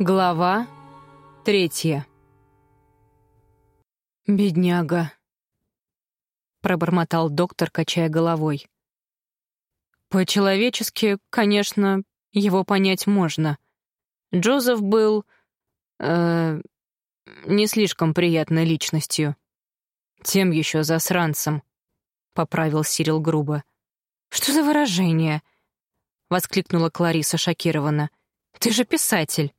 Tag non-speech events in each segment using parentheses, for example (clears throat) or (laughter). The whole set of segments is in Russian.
Глава третья. «Бедняга», — пробормотал доктор, качая головой. «По-человечески, конечно, его понять можно. Джозеф был... Э, не слишком приятной личностью. Тем еще засранцем», — поправил Сирил грубо. «Что за выражение?» — воскликнула Клариса шокированно. «Ты же писатель».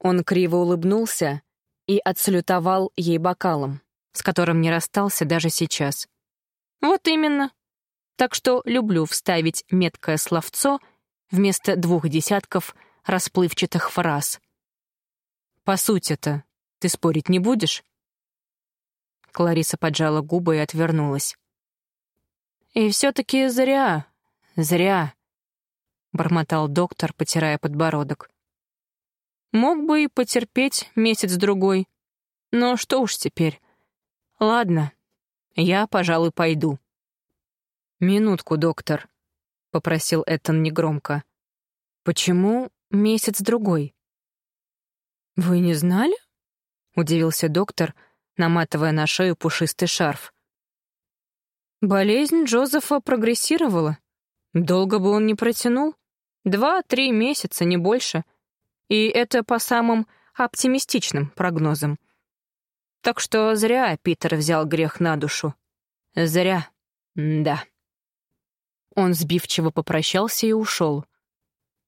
Он криво улыбнулся и отсалютовал ей бокалом, с которым не расстался даже сейчас. «Вот именно. Так что люблю вставить меткое словцо вместо двух десятков расплывчатых фраз. По сути-то ты спорить не будешь?» Клариса поджала губы и отвернулась. «И все-таки зря, зря», — бормотал доктор, потирая подбородок. Мог бы и потерпеть месяц-другой. Но что уж теперь. Ладно, я, пожалуй, пойду. «Минутку, доктор», — попросил Эттон негромко. «Почему месяц-другой?» «Вы не знали?» — удивился доктор, наматывая на шею пушистый шарф. «Болезнь Джозефа прогрессировала. Долго бы он не протянул. Два-три месяца, не больше. И это по самым оптимистичным прогнозам. Так что зря Питер взял грех на душу. Зря, да. Он сбивчиво попрощался и ушел.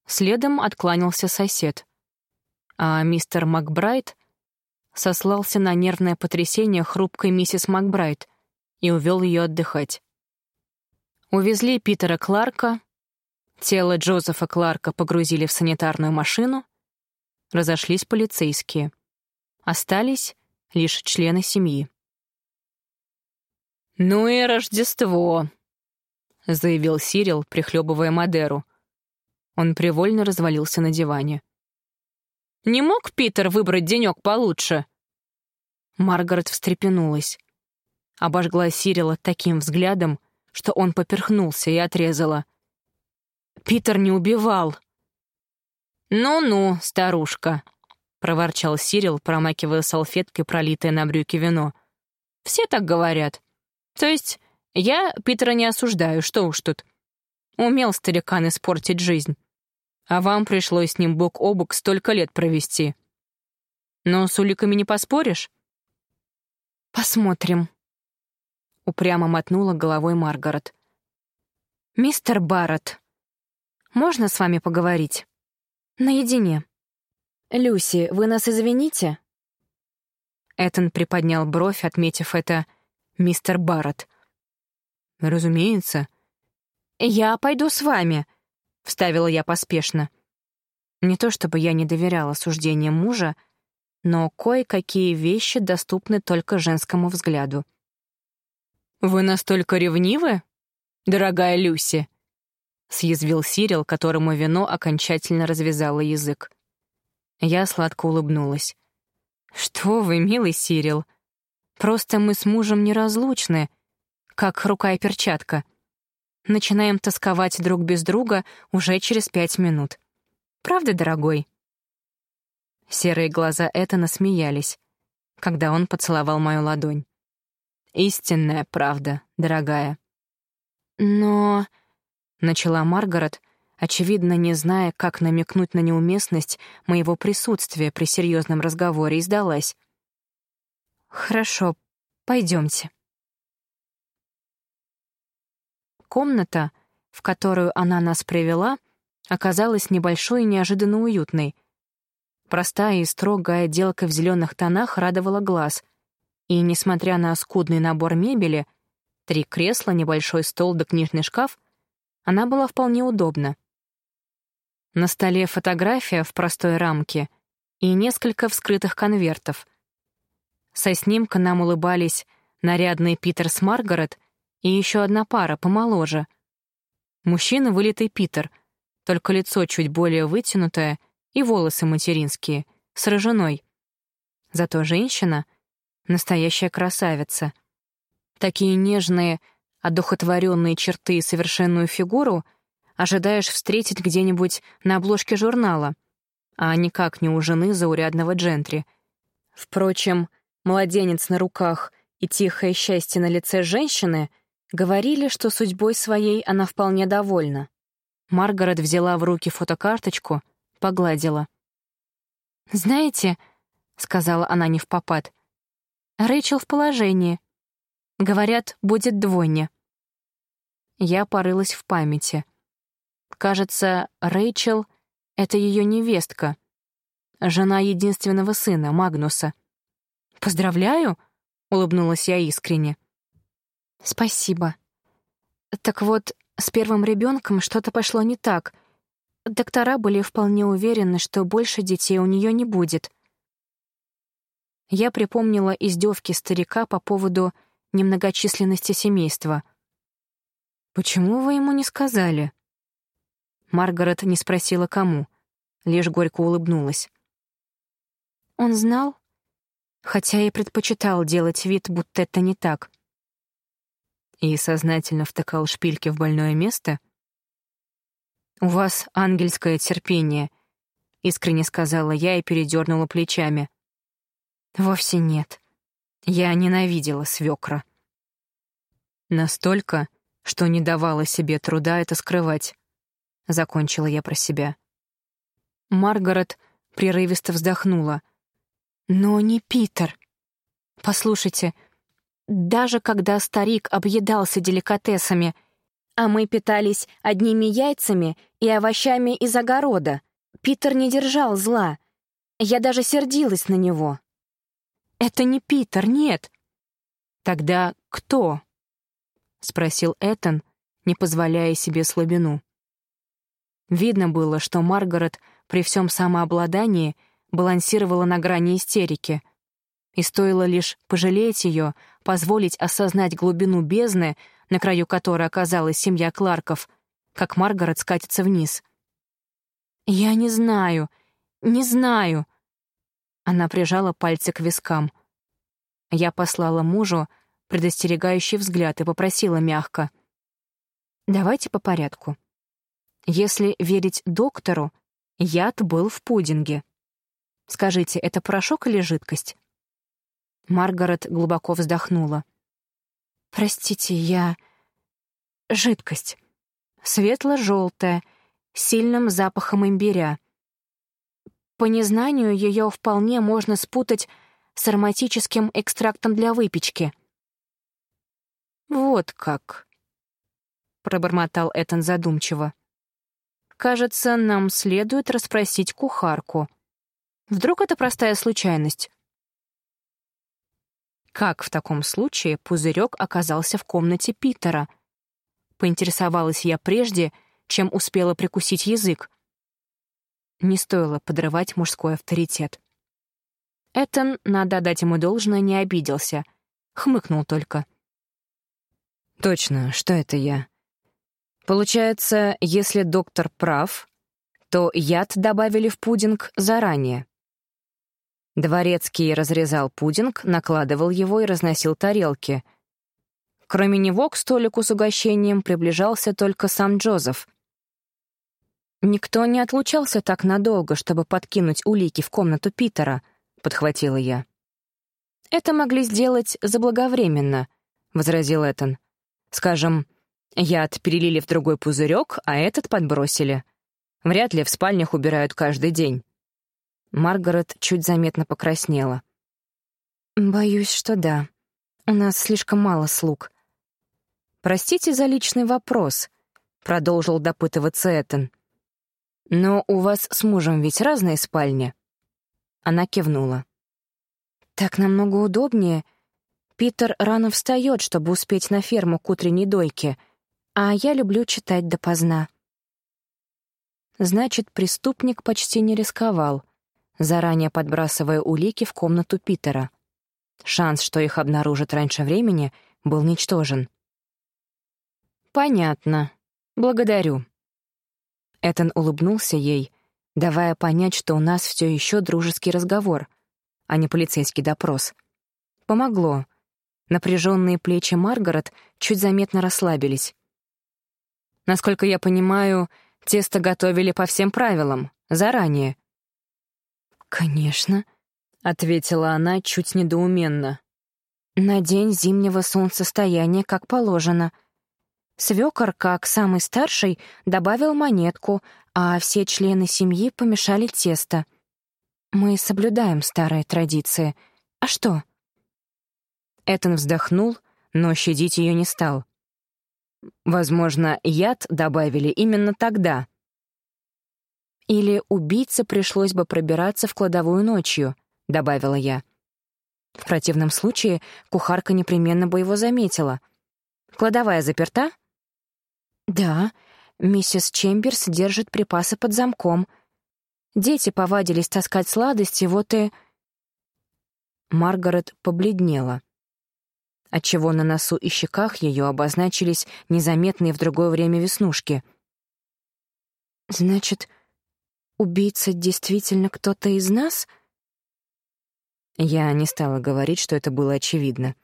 Следом откланялся сосед. А мистер Макбрайт сослался на нервное потрясение хрупкой миссис Макбрайт и увел ее отдыхать. Увезли Питера Кларка, тело Джозефа Кларка погрузили в санитарную машину, разошлись полицейские. Остались лишь члены семьи. «Ну и Рождество», — заявил Сирил, прихлебывая Мадеру. Он привольно развалился на диване. «Не мог Питер выбрать денек получше?» Маргарет встрепенулась. Обожгла Сирила таким взглядом, что он поперхнулся и отрезала. «Питер не убивал!» «Ну-ну, старушка», — проворчал Сирил, промакивая салфеткой пролитое на брюки вино. «Все так говорят. То есть я Питера не осуждаю, что уж тут. Умел старикан испортить жизнь. А вам пришлось с ним бок о бок столько лет провести. Но с уликами не поспоришь?» «Посмотрим», — упрямо мотнула головой Маргарет. «Мистер Барретт, можно с вами поговорить?» Наедине. «Люси, вы нас извините?» Этон приподнял бровь, отметив это «мистер Барретт». «Разумеется». «Я пойду с вами», — вставила я поспешно. Не то чтобы я не доверяла суждениям мужа, но кое-какие вещи доступны только женскому взгляду. «Вы настолько ревнивы, дорогая Люси?» — съязвил Сирил, которому вино окончательно развязало язык. Я сладко улыбнулась. «Что вы, милый Сирил? Просто мы с мужем неразлучны, как рука и перчатка. Начинаем тосковать друг без друга уже через пять минут. Правда, дорогой?» Серые глаза Этана смеялись, когда он поцеловал мою ладонь. «Истинная правда, дорогая». «Но...» начала Маргарет, очевидно, не зная, как намекнуть на неуместность моего присутствия при серьезном разговоре, и сдалась. «Хорошо, пойдемте». Комната, в которую она нас привела, оказалась небольшой и неожиданно уютной. Простая и строгая отделка в зеленых тонах радовала глаз, и, несмотря на скудный набор мебели, три кресла, небольшой стол да книжный шкаф — она была вполне удобна. На столе фотография в простой рамке и несколько вскрытых конвертов. Со снимка нам улыбались нарядный Питер с Маргарет и еще одна пара, помоложе. Мужчина — вылитый Питер, только лицо чуть более вытянутое и волосы материнские, с рыжиной. Зато женщина — настоящая красавица. Такие нежные, одухотворенные черты и совершенную фигуру ожидаешь встретить где-нибудь на обложке журнала. а никак не у жены заурядного джентри. Впрочем, младенец на руках и тихое счастье на лице женщины говорили, что судьбой своей она вполне довольна. Маргарет взяла в руки фотокарточку, погладила. «Знаете», — сказала она не в попад, — «Рэйчел в положении. Говорят, будет двойня». Я порылась в памяти. Кажется, Рэйчел — это ее невестка, жена единственного сына, Магнуса. «Поздравляю!» — улыбнулась я искренне. «Спасибо. Так вот, с первым ребенком что-то пошло не так. Доктора были вполне уверены, что больше детей у нее не будет». Я припомнила издевки старика по поводу немногочисленности семейства. «Почему вы ему не сказали?» Маргарет не спросила, кому, лишь горько улыбнулась. Он знал, хотя и предпочитал делать вид, будто это не так. И сознательно втыкал шпильки в больное место? «У вас ангельское терпение», — искренне сказала я и передернула плечами. «Вовсе нет. Я ненавидела свекра. Настолько, что не давала себе труда это скрывать. — закончила я про себя. Маргарет прерывисто вздохнула. «Но не Питер. Послушайте, даже когда старик объедался деликатесами, а мы питались одними яйцами и овощами из огорода, Питер не держал зла. Я даже сердилась на него. «Это не Питер, нет». «Тогда кто?» — спросил Этан, не позволяя себе слабину. Видно было, что Маргарет при всем самообладании балансировала на грани истерики. И стоило лишь пожалеть ее, позволить осознать глубину бездны, на краю которой оказалась семья Кларков, как Маргарет скатится вниз. «Я не знаю, не знаю». Она прижала пальцы к вискам. Я послала мужу предостерегающий взгляд и попросила мягко. «Давайте по порядку. Если верить доктору, яд был в пудинге. Скажите, это порошок или жидкость? Маргарет глубоко вздохнула. Простите, я... Жидкость. Светло-желтая, с сильным запахом имбиря. По незнанию ее вполне можно спутать с ароматическим экстрактом для выпечки. «Вот как», — пробормотал Этан задумчиво. Кажется, нам следует расспросить кухарку. Вдруг это простая случайность? Как в таком случае пузырек оказался в комнате Питера? Поинтересовалась я прежде, чем успела прикусить язык. Не стоило подрывать мужской авторитет. Этон, надо дать ему должное, не обиделся. Хмыкнул только. «Точно, что это я?» Получается, если доктор прав, то яд добавили в пудинг заранее. Дворецкий разрезал пудинг, накладывал его и разносил тарелки. Кроме него к столику с угощением приближался только сам Джозеф. «Никто не отлучался так надолго, чтобы подкинуть улики в комнату Питера», — подхватила я. «Это могли сделать заблаговременно», — возразил Этан. «Скажем, Яд перелили в другой пузырек, а этот подбросили. Вряд ли в спальнях убирают каждый день. Маргарет чуть заметно покраснела. «Боюсь, что да. У нас слишком мало слуг». «Простите за личный вопрос», — продолжил допытываться Этан. «Но у вас с мужем ведь разные спальни?» Она кивнула. «Так намного удобнее. Питер рано встает, чтобы успеть на ферму к утренней дойке», а я люблю читать допоздна. Значит, преступник почти не рисковал, заранее подбрасывая улики в комнату Питера. Шанс, что их обнаружат раньше времени, был ничтожен. «Понятно. Благодарю». Этан улыбнулся ей, давая понять, что у нас все еще дружеский разговор, а не полицейский допрос. Помогло. Напряженные плечи Маргарет чуть заметно расслабились. Насколько я понимаю, тесто готовили по всем правилам, заранее. «Конечно», — ответила она чуть недоуменно. «На день зимнего солнцестояния, как положено. Свёкор, как самый старший, добавил монетку, а все члены семьи помешали тесто. Мы соблюдаем старые традиции. А что?» Этон вздохнул, но щадить ее не стал. Возможно, яд добавили именно тогда. Или убийце пришлось бы пробираться в кладовую ночью, добавила я. В противном случае кухарка непременно бы его заметила. Кладовая заперта? Да, миссис Чемберс держит припасы под замком. Дети повадились таскать сладости, вот и... Маргарет побледнела отчего на носу и щеках ее обозначились незаметные в другое время веснушки. «Значит, убийца действительно кто-то из нас?» Я не стала говорить, что это было очевидно.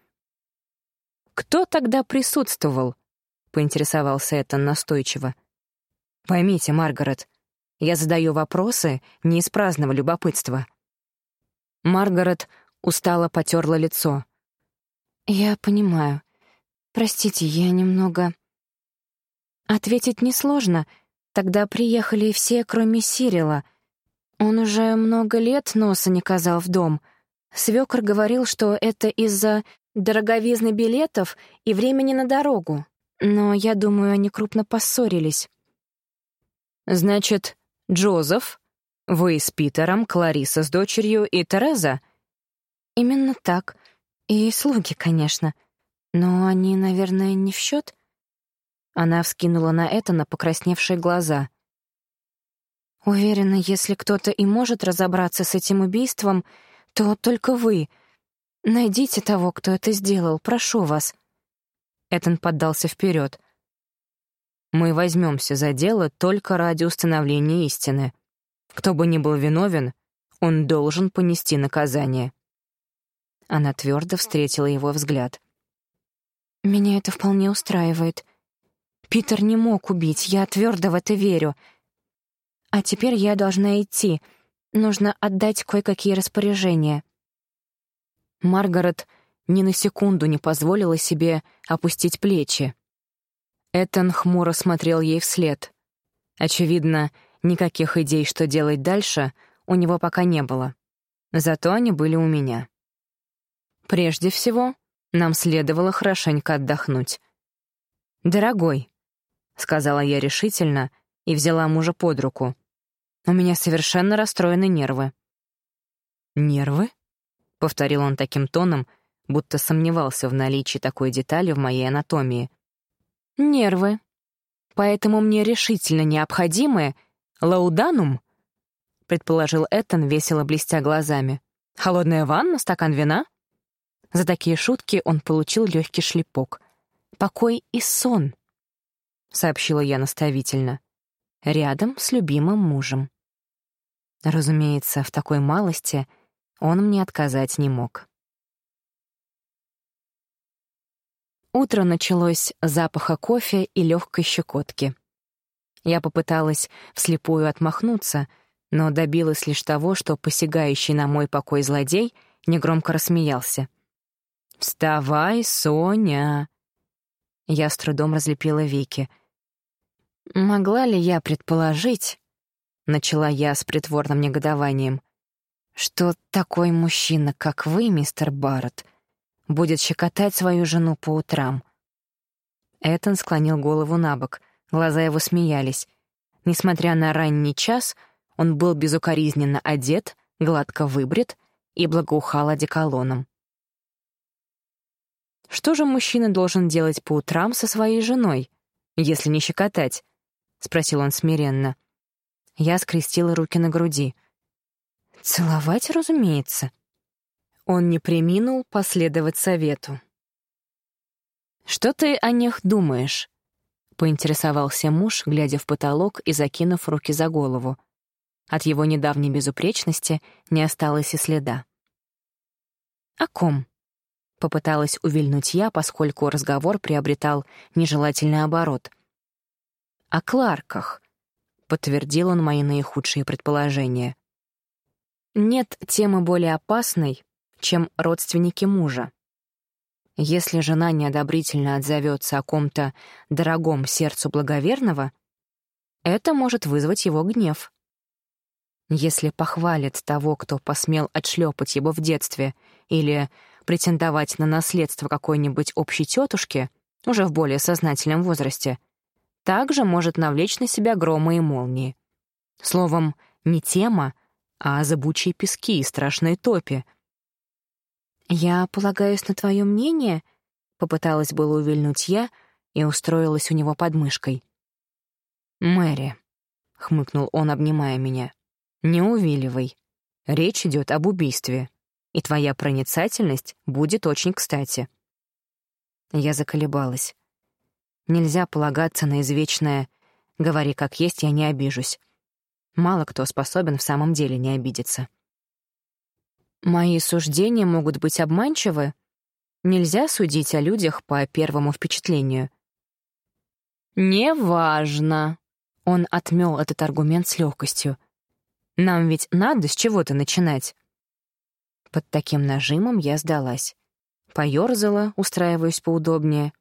«Кто тогда присутствовал?» — поинтересовался Этан настойчиво. «Поймите, Маргарет, я задаю вопросы не из праздного любопытства». Маргарет устало потерла лицо. «Я понимаю. Простите, я немного...» Ответить несложно. Тогда приехали все, кроме Сирила. Он уже много лет носа не казал в дом. Свёкор говорил, что это из-за дороговизны билетов и времени на дорогу. Но я думаю, они крупно поссорились. «Значит, Джозеф, вы с Питером, Клариса с дочерью и Тереза?» «Именно так. И слуги, конечно. Но они, наверное, не в счет. Она вскинула на это на покрасневшие глаза. Уверена, если кто-то и может разобраться с этим убийством, то только вы. Найдите того, кто это сделал, прошу вас. Этон поддался вперед. Мы возьмемся за дело только ради установления истины. Кто бы ни был виновен, он должен понести наказание. Она твердо встретила его взгляд. «Меня это вполне устраивает. Питер не мог убить, я твердо в это верю. А теперь я должна идти. Нужно отдать кое-какие распоряжения». Маргарет ни на секунду не позволила себе опустить плечи. Этан хмуро смотрел ей вслед. Очевидно, никаких идей, что делать дальше, у него пока не было. Зато они были у меня. Прежде всего, нам следовало хорошенько отдохнуть. «Дорогой», — сказала я решительно и взяла мужа под руку, — «у меня совершенно расстроены нервы». «Нервы?» — повторил он таким тоном, будто сомневался в наличии такой детали в моей анатомии. «Нервы. Поэтому мне решительно необходимы лауданум», — предположил Эттон, весело блестя глазами. «Холодная ванна, стакан вина?» За такие шутки он получил легкий шлепок. «Покой и сон», — сообщила я наставительно, рядом с любимым мужем. Разумеется, в такой малости он мне отказать не мог. Утро началось с запаха кофе и легкой щекотки. Я попыталась вслепую отмахнуться, но добилась лишь того, что посягающий на мой покой злодей негромко рассмеялся. «Вставай, Соня!» Я с трудом разлепила веки. «Могла ли я предположить...» — начала я с притворным негодованием, «что такой мужчина, как вы, мистер Барретт, будет щекотать свою жену по утрам?» Этон склонил голову на бок, глаза его смеялись. Несмотря на ранний час, он был безукоризненно одет, гладко выбрит и благоухал одеколоном. Что же мужчина должен делать по утрам со своей женой, если не щекотать? — спросил он смиренно. Я скрестила руки на груди. «Целовать, разумеется». Он не приминул последовать совету. «Что ты о них думаешь?» — поинтересовался муж, глядя в потолок и закинув руки за голову. От его недавней безупречности не осталось и следа. «О ком?» Попыталась увильнуть я, поскольку разговор приобретал нежелательный оборот. «О Кларках», — подтвердил он мои наихудшие предположения. Нет темы более опасной, чем родственники мужа. Если жена неодобрительно отзовется о ком-то дорогом сердцу благоверного, это может вызвать его гнев. Если похвалит того, кто посмел отшлепать его в детстве или претендовать на наследство какой-нибудь общей тетушки, уже в более сознательном возрасте, также может навлечь на себя громы и молнии. Словом, не тема, а зыбучие пески и страшные топи. «Я полагаюсь на твое мнение?» — попыталась было увильнуть я и устроилась у него под мышкой. «Мэри», — хмыкнул он, обнимая меня, — «не увиливай. Речь идет об убийстве, и твоя проницательность будет очень кстати». Я заколебалась. Нельзя полагаться на извечное «говори как есть, я не обижусь». Мало кто способен в самом деле не обидеться. Мои суждения могут быть обманчивы. Нельзя судить о людях по первому впечатлению. «Неважно», — он отмел этот аргумент с легкостью. «Нам ведь надо с чего-то начинать». Под таким нажимом я сдалась. Поёрзала, устраиваясь поудобнее.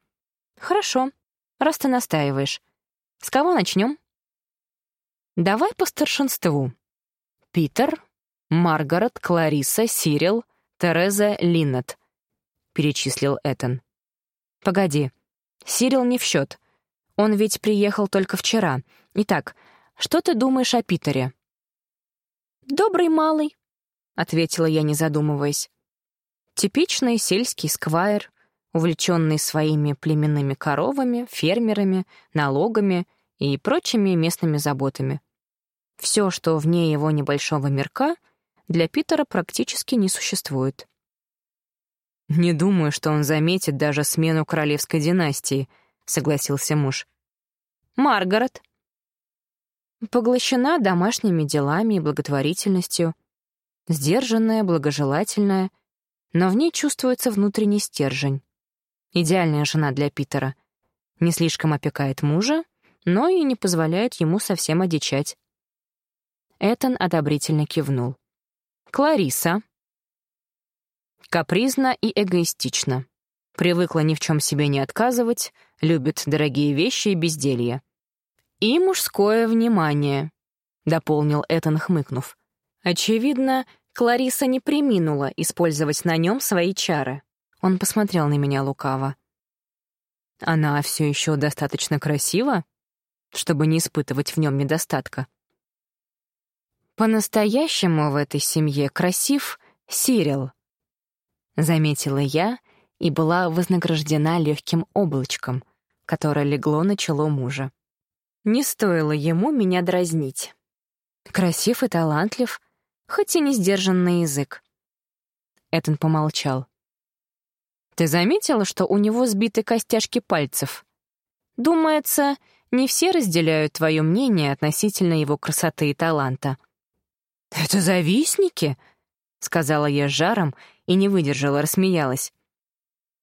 «Хорошо, раз ты настаиваешь. С кого начнем? Давай по старшинству. Питер, Маргарет, Клариса, Сирил, Тереза, Линнет, перечислил Этан. Погоди, Сирил не в счет. Он ведь приехал только вчера. Итак, что ты думаешь о Питере? Добрый малый, ответила я, не задумываясь. Типичный сельский сквайр, увлеченный своими племенными коровами, фермерами, налогами и прочими местными заботами. Все, что вне его небольшого мирка, для Питера практически не существует. «Не думаю, что он заметит даже смену королевской династии», — согласился муж. «Маргарет». Поглощена домашними делами и благотворительностью, сдержанная, благожелательная, но в ней чувствуется внутренний стержень. Идеальная жена для Питера. Не слишком опекает мужа, но и не позволяет ему совсем одичать. Этан одобрительно кивнул. Клариса. Капризна и эгоистична. Привыкла ни в чем себе не отказывать, любит дорогие вещи и безделье. И мужское внимание, дополнил Этан, хмыкнув. Очевидно, Клариса не приминула использовать на нем свои чары. Он посмотрел на меня лукаво. Она все еще достаточно красива, чтобы не испытывать в нем недостатка. По-настоящему в этой семье красив Сирил, заметила я и была вознаграждена легким облачком, которое легло на чело мужа. Не стоило ему меня дразнить. Красив и талантлив, хоть и не сдержан на язык. Этон помолчал. «Ты заметила, что у него сбиты костяшки пальцев? Думается, не все разделяют твое мнение относительно его красоты и таланта. «Это завистники?» — сказала я с жаром и не выдержала, рассмеялась.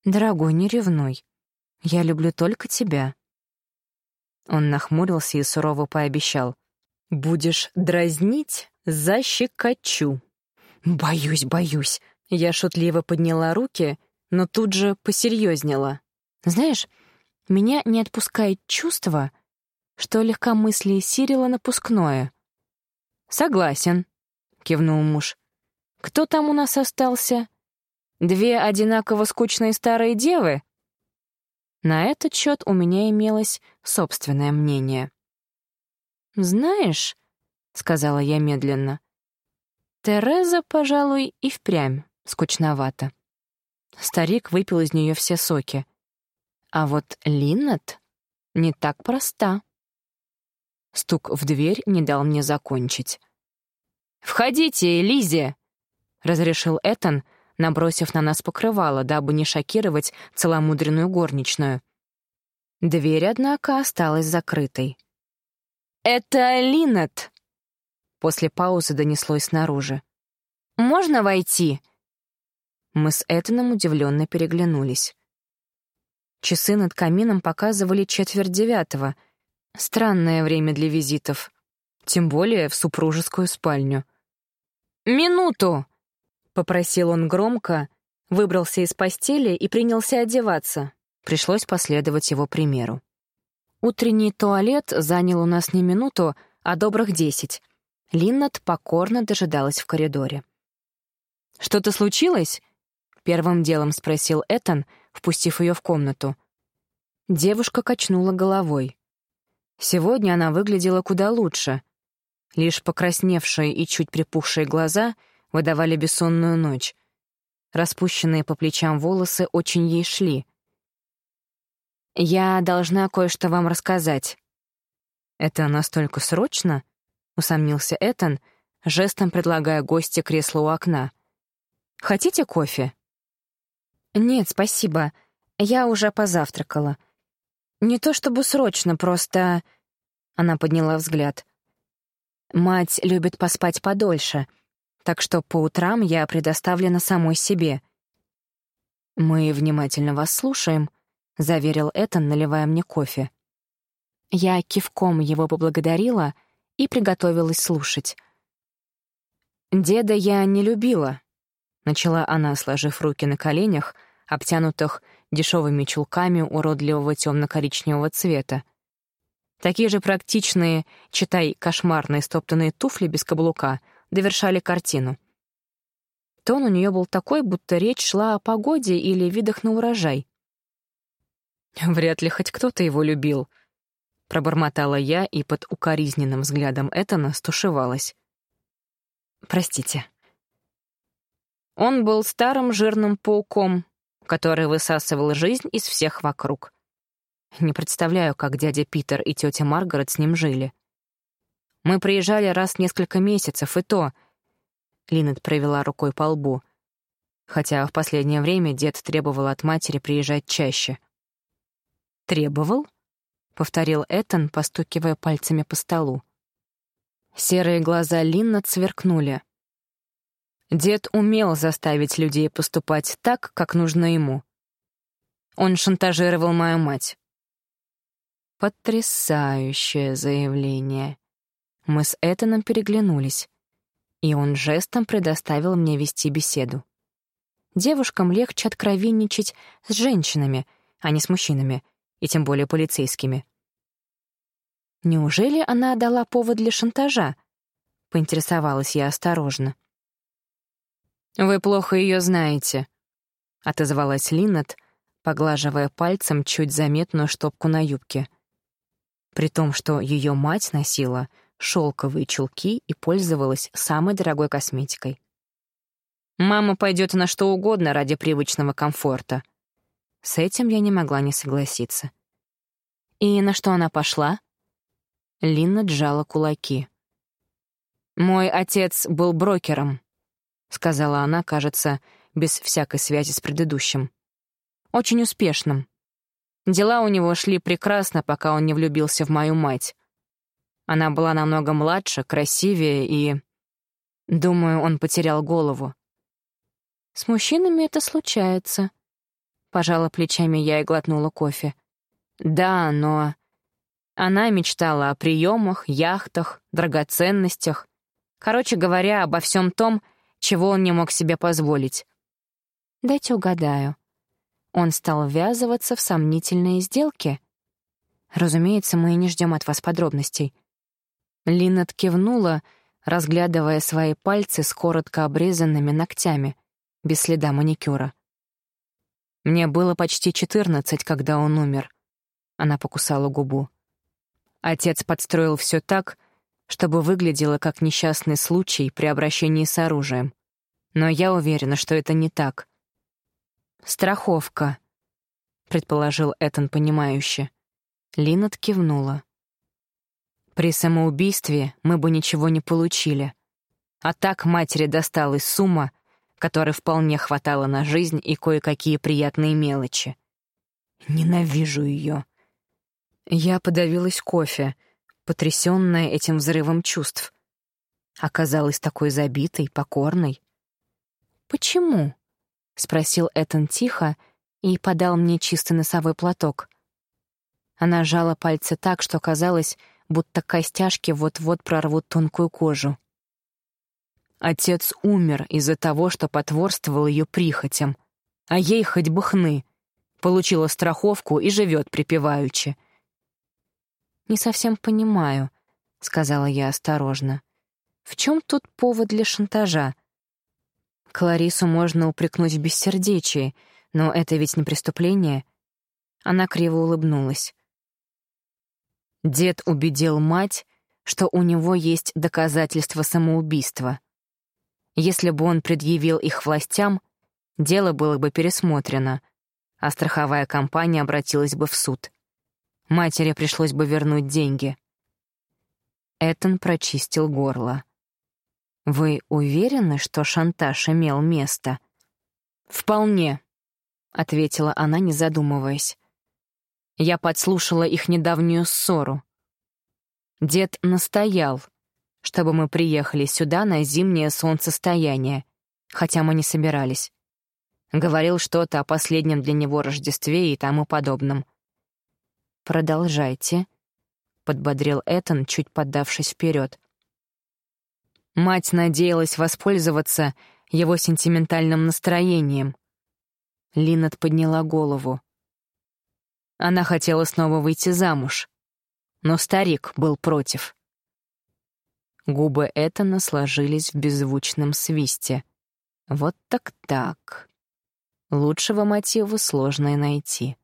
«Дорогой, не ревнуй. Я люблю только тебя». Он нахмурился и сурово пообещал. «Будешь дразнить — защекочу». «Боюсь, боюсь». Я шутливо подняла руки, но тут же посерьезнела. «Знаешь, меня не отпускает чувство, что легкомыслие Сирила напускное». «Согласен», — кивнул муж. «Кто там у нас остался? Две одинаково скучные старые девы?» На этот счет у меня имелось собственное мнение. «Знаешь», — сказала я медленно, — «Тереза, пожалуй, и впрямь скучновато». Старик выпил из нее все соки. А вот Линнет не так проста. Стук в дверь не дал мне закончить. «Входите, Лизи!» — разрешил Этан, набросив на нас покрывало, дабы не шокировать целомудренную горничную. Дверь, однако, осталась закрытой. «Это Линет!» После паузы донеслось снаружи. «Можно войти?» Мы с Этаном удивленно переглянулись. Часы над камином показывали четверть девятого. Странное время для визитов. Тем более в супружескую спальню. Минуту!» — попросил он громко, выбрался из постели и принялся одеваться. Пришлось последовать его примеру. Утренний туалет занял у нас не минуту, а добрых десять. Линнет покорно дожидалась в коридоре. «Что-то случилось?» — первым делом спросил Этан, впустив ее в комнату. Девушка качнула головой. Сегодня она выглядела куда лучше. Лишь покрасневшие и чуть припухшие глаза выдавали бессонную ночь. Распущенные по плечам волосы очень ей шли — «Я должна кое-что вам рассказать». «Это настолько срочно?» — усомнился Этан, жестом предлагая гости кресло у окна. «Хотите кофе?» «Нет, спасибо. Я уже позавтракала. Не то чтобы срочно, просто...» Она подняла взгляд. «Мать любит поспать подольше, так что по утрам я предоставлена самой себе». «Мы внимательно вас слушаем», — заверил Этан, наливая мне кофе. Я кивком его поблагодарила и приготовилась слушать. «Деда я не любила», — начала она, сложив руки на коленях, обтянутых дешевыми чулками уродливого темно-коричневого цвета. Такие же практичные, читай, кошмарные стоптанные туфли без каблука довершали картину. Тон у нее был такой, будто речь шла о погоде или видах на урожай. «Вряд ли хоть кто-то его любил», — пробормотала я и под укоризненным взглядом Этана стушевалась. «Простите». Он был старым жирным пауком, который высасывал жизнь из всех вокруг. Не представляю, как дядя Питер и тетя Маргарет с ним жили. Мы приезжали раз в несколько месяцев, и то... Линет провела рукой по лбу. Хотя в последнее время дед требовал от матери приезжать чаще — «Требовал?» — повторил Этан, постукивая пальцами по столу. Серые глаза Линна сверкнули. Дед умел заставить людей поступать так, как нужно ему. Он шантажировал мою мать. Потрясающее заявление. Мы с Этаном переглянулись, и он жестом предоставил мне вести беседу. Девушкам легче откровенничать с женщинами, а не с мужчинами — и тем более полицейскими. Неужели она дала повод для шантажа? Поинтересовалась я осторожно. «Вы плохо ее знаете», — отозвалась Линнет, поглаживая пальцем чуть заметную штопку на юбке. При том, что ее мать носила шелковые чулки и пользовалась самой дорогой косметикой. «Мама пойдет на что угодно ради привычного комфорта», с этим я не могла не согласиться. «И на что она пошла?» Линна сжала кулаки. «Мой отец был брокером», — сказала она, кажется, без всякой связи с предыдущим. «Очень успешным. Дела у него шли прекрасно, пока он не влюбился в мою мать. Она была намного младше, красивее и... Думаю, он потерял голову. С мужчинами это случается, Пожала плечами я и глотнула кофе. Да, но... Она мечтала о приемах, яхтах, драгоценностях. Короче говоря, обо всем том, чего он не мог себе позволить. Дайте угадаю. Он стал ввязываться в сомнительные сделки? Разумеется, мы и не ждем от вас подробностей. Линнет кивнула, разглядывая свои пальцы с коротко обрезанными ногтями, без следа маникюра. Мне было почти четырнадцать, когда он умер. Она покусала губу. Отец подстроил все так, чтобы выглядело как несчастный случай при обращении с оружием. Но я уверена, что это не так. «Страховка», — предположил Этан понимающе. Линнет кивнула. «При самоубийстве мы бы ничего не получили. А так матери досталась сумма, которой вполне хватало на жизнь и кое-какие приятные мелочи. Ненавижу ее. Я подавилась кофе, потрясённая этим взрывом чувств. Оказалась такой забитой, покорной. «Почему?» — спросил Этан тихо и подал мне чистый носовой платок. Она сжала пальцы так, что казалось, будто костяшки вот-вот прорвут тонкую кожу. Отец умер из-за того, что потворствовал ее прихотям, а ей хоть бы хны. Получила страховку и живет припеваючи. «Не совсем понимаю», — сказала я осторожно. «В чем тут повод для шантажа? Кларису можно упрекнуть в бессердечии, но это ведь не преступление». Она криво улыбнулась. Дед убедил мать, что у него есть доказательства самоубийства. Если бы он предъявил их властям, дело было бы пересмотрено, а страховая компания обратилась бы в суд. Матери пришлось бы вернуть деньги. Этон прочистил горло. «Вы уверены, что шантаж имел место?» «Вполне», — ответила она, не задумываясь. Я подслушала их недавнюю ссору. Дед настоял, чтобы мы приехали сюда на зимнее солнцестояние, хотя мы не собирались. Говорил что-то о последнем для него Рождестве и тому подобном. «Продолжайте», — подбодрил Этан, чуть поддавшись вперед. Мать надеялась воспользоваться его сентиментальным настроением. Линнет подняла голову. Она хотела снова выйти замуж, но старик был против. Губы Этана сложились в беззвучном свисте. Вот так-так. Лучшего мотива сложно найти.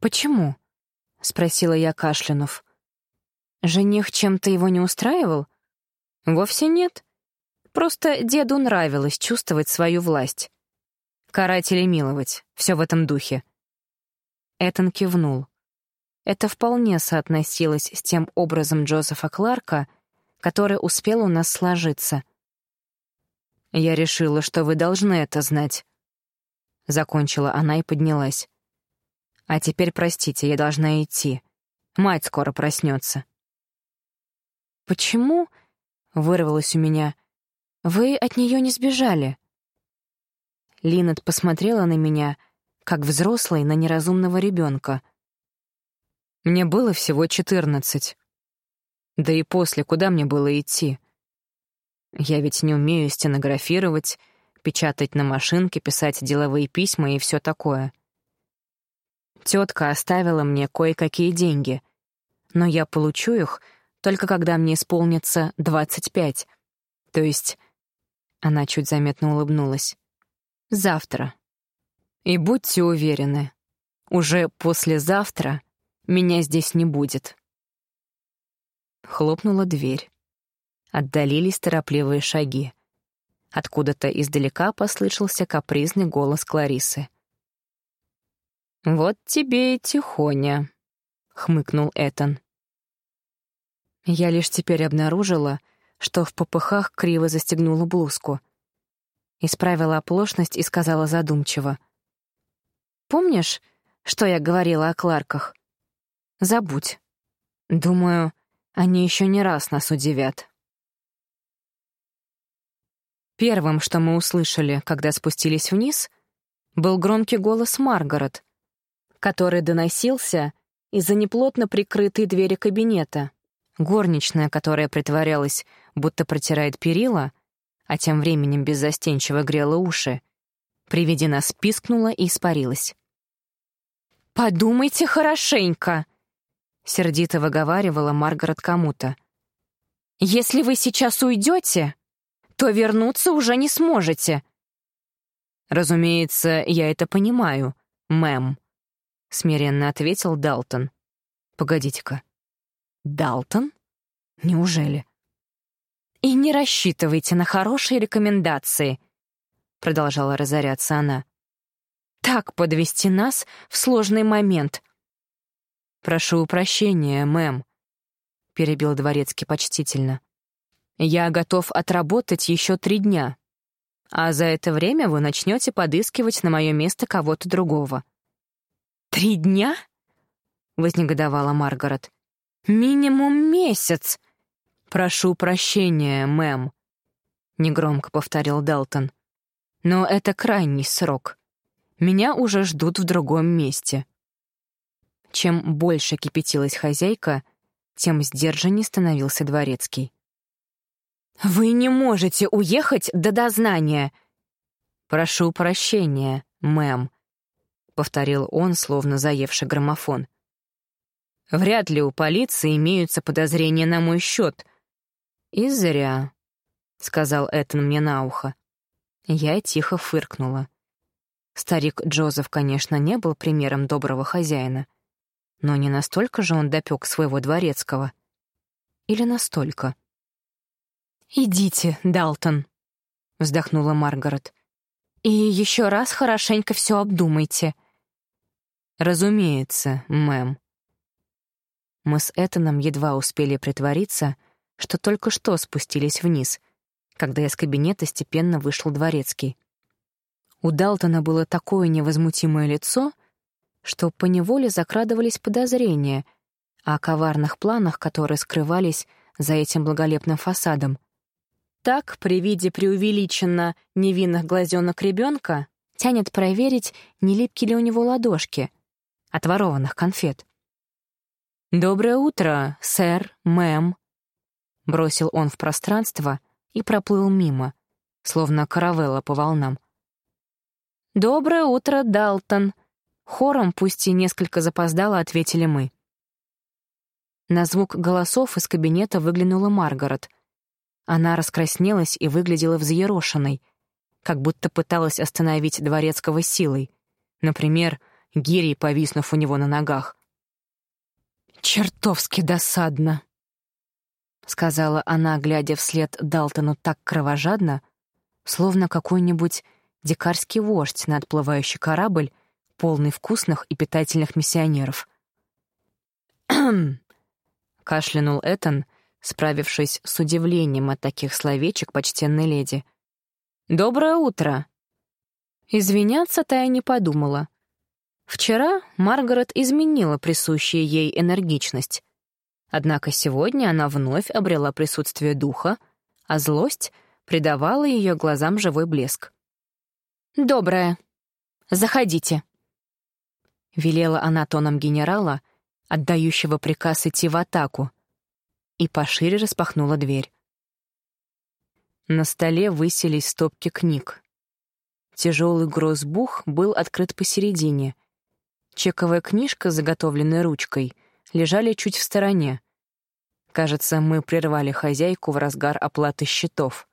«Почему?» — спросила я, кашлянув. «Жених чем-то его не устраивал?» «Вовсе нет. Просто деду нравилось чувствовать свою власть. Карать или миловать — все в этом духе». Этан кивнул. Это вполне соотносилось с тем образом Джозефа Кларка, который успел у нас сложиться. «Я решила, что вы должны это знать», — закончила она и поднялась. «А теперь, простите, я должна идти. Мать скоро проснется». «Почему?» — вырвалось у меня. «Вы от нее не сбежали?» Линет посмотрела на меня, как взрослый на неразумного ребенка — мне было всего четырнадцать. Да и после, куда мне было идти? Я ведь не умею стенографировать, печатать на машинке, писать деловые письма и все такое. Тетка оставила мне кое-какие деньги, но я получу их только когда мне исполнится двадцать пять. То есть... Она чуть заметно улыбнулась. Завтра. И будьте уверены, уже послезавтра меня здесь не будет. Хлопнула дверь. Отдалились торопливые шаги. Откуда-то издалека послышался капризный голос Кларисы. «Вот тебе и тихоня», — хмыкнул Этан. Я лишь теперь обнаружила, что в попыхах криво застегнула блузку. Исправила оплошность и сказала задумчиво. «Помнишь, что я говорила о Кларках? Забудь. Думаю, они еще не раз нас удивят. Первым, что мы услышали, когда спустились вниз, был громкий голос Маргарет, который доносился из-за неплотно прикрытой двери кабинета. Горничная, которая притворялась, будто протирает перила, а тем временем беззастенчиво грела уши, при виде нас пискнула и испарилась. «Подумайте хорошенько!» — сердито выговаривала Маргарет кому-то. «Если вы сейчас уйдете, то вернуться уже не сможете». «Разумеется, я это понимаю, мэм», — смиренно ответил Далтон. «Погодите-ка. Далтон? Неужели?» «И не рассчитывайте на хорошие рекомендации», — продолжала разоряться она. «Так подвести нас в сложный момент. «Прошу прощения, мэм», — перебил дворецкий почтительно. «Я готов отработать еще три дня, а за это время вы начнете подыскивать на мое место кого-то другого». «Три дня?» — вознегодовала Маргарет. «Минимум месяц!» «Прошу прощения, мэм», — негромко повторил Далтон. «Но это крайний срок. Меня уже ждут в другом месте». Чем больше кипятилась хозяйка, тем сдержаннее становился дворецкий. «Вы не можете уехать до дознания!» «Прошу прощения, мэм», — повторил он, словно заевший граммофон. «Вряд ли у полиции имеются подозрения на мой счет». «И зря», — сказал Этан мне на ухо. Я тихо фыркнула. Старик Джозеф, конечно, не был примером доброго хозяина, но не настолько же он допек своего дворецкого. Или настолько? «Идите, Далтон», — вздохнула Маргарет. «И еще раз хорошенько все обдумайте». «Разумеется, мэм». Мы с Этаном едва успели притвориться, что только что спустились вниз, когда из кабинета степенно вышел дворецкий. У Далтона было такое невозмутимое лицо, что поневоле закрадывались подозрения о коварных планах, которые скрывались за этим благолепным фасадом. Так, при виде преувеличенно невинных глазенок ребенка, тянет проверить, не липки ли у него ладошки от ворованных конфет. «Доброе утро, сэр, мэм», — бросил он в пространство и проплыл мимо, словно каравелла по волнам. «Доброе утро, Далтон!» Хором, пусть и несколько запоздало, ответили мы. На звук голосов из кабинета выглянула Маргарет. Она раскраснелась и выглядела взъерошенной, как будто пыталась остановить дворецкого силой, например, гирей повиснув у него на ногах. «Чертовски досадно!» — сказала она, глядя вслед Далтону так кровожадно, словно какой-нибудь дикарский вождь на отплывающий корабль, полный вкусных и питательных миссионеров. (clears throat) кашлянул Этан, справившись с удивлением от таких словечек почтенной леди. «Доброе утро!» Извиняться-то я не подумала. Вчера Маргарет изменила присущую ей энергичность. Однако сегодня она вновь обрела присутствие духа, а злость придавала ее глазам живой блеск. «Доброе. Заходите», — велела она тоном генерала, отдающего приказ идти в атаку, и пошире распахнула дверь. На столе высились стопки книг. Тяжелый грозбух был открыт посередине. Чековая книжка, заготовленная ручкой, лежали чуть в стороне. Кажется, мы прервали хозяйку в разгар оплаты счетов.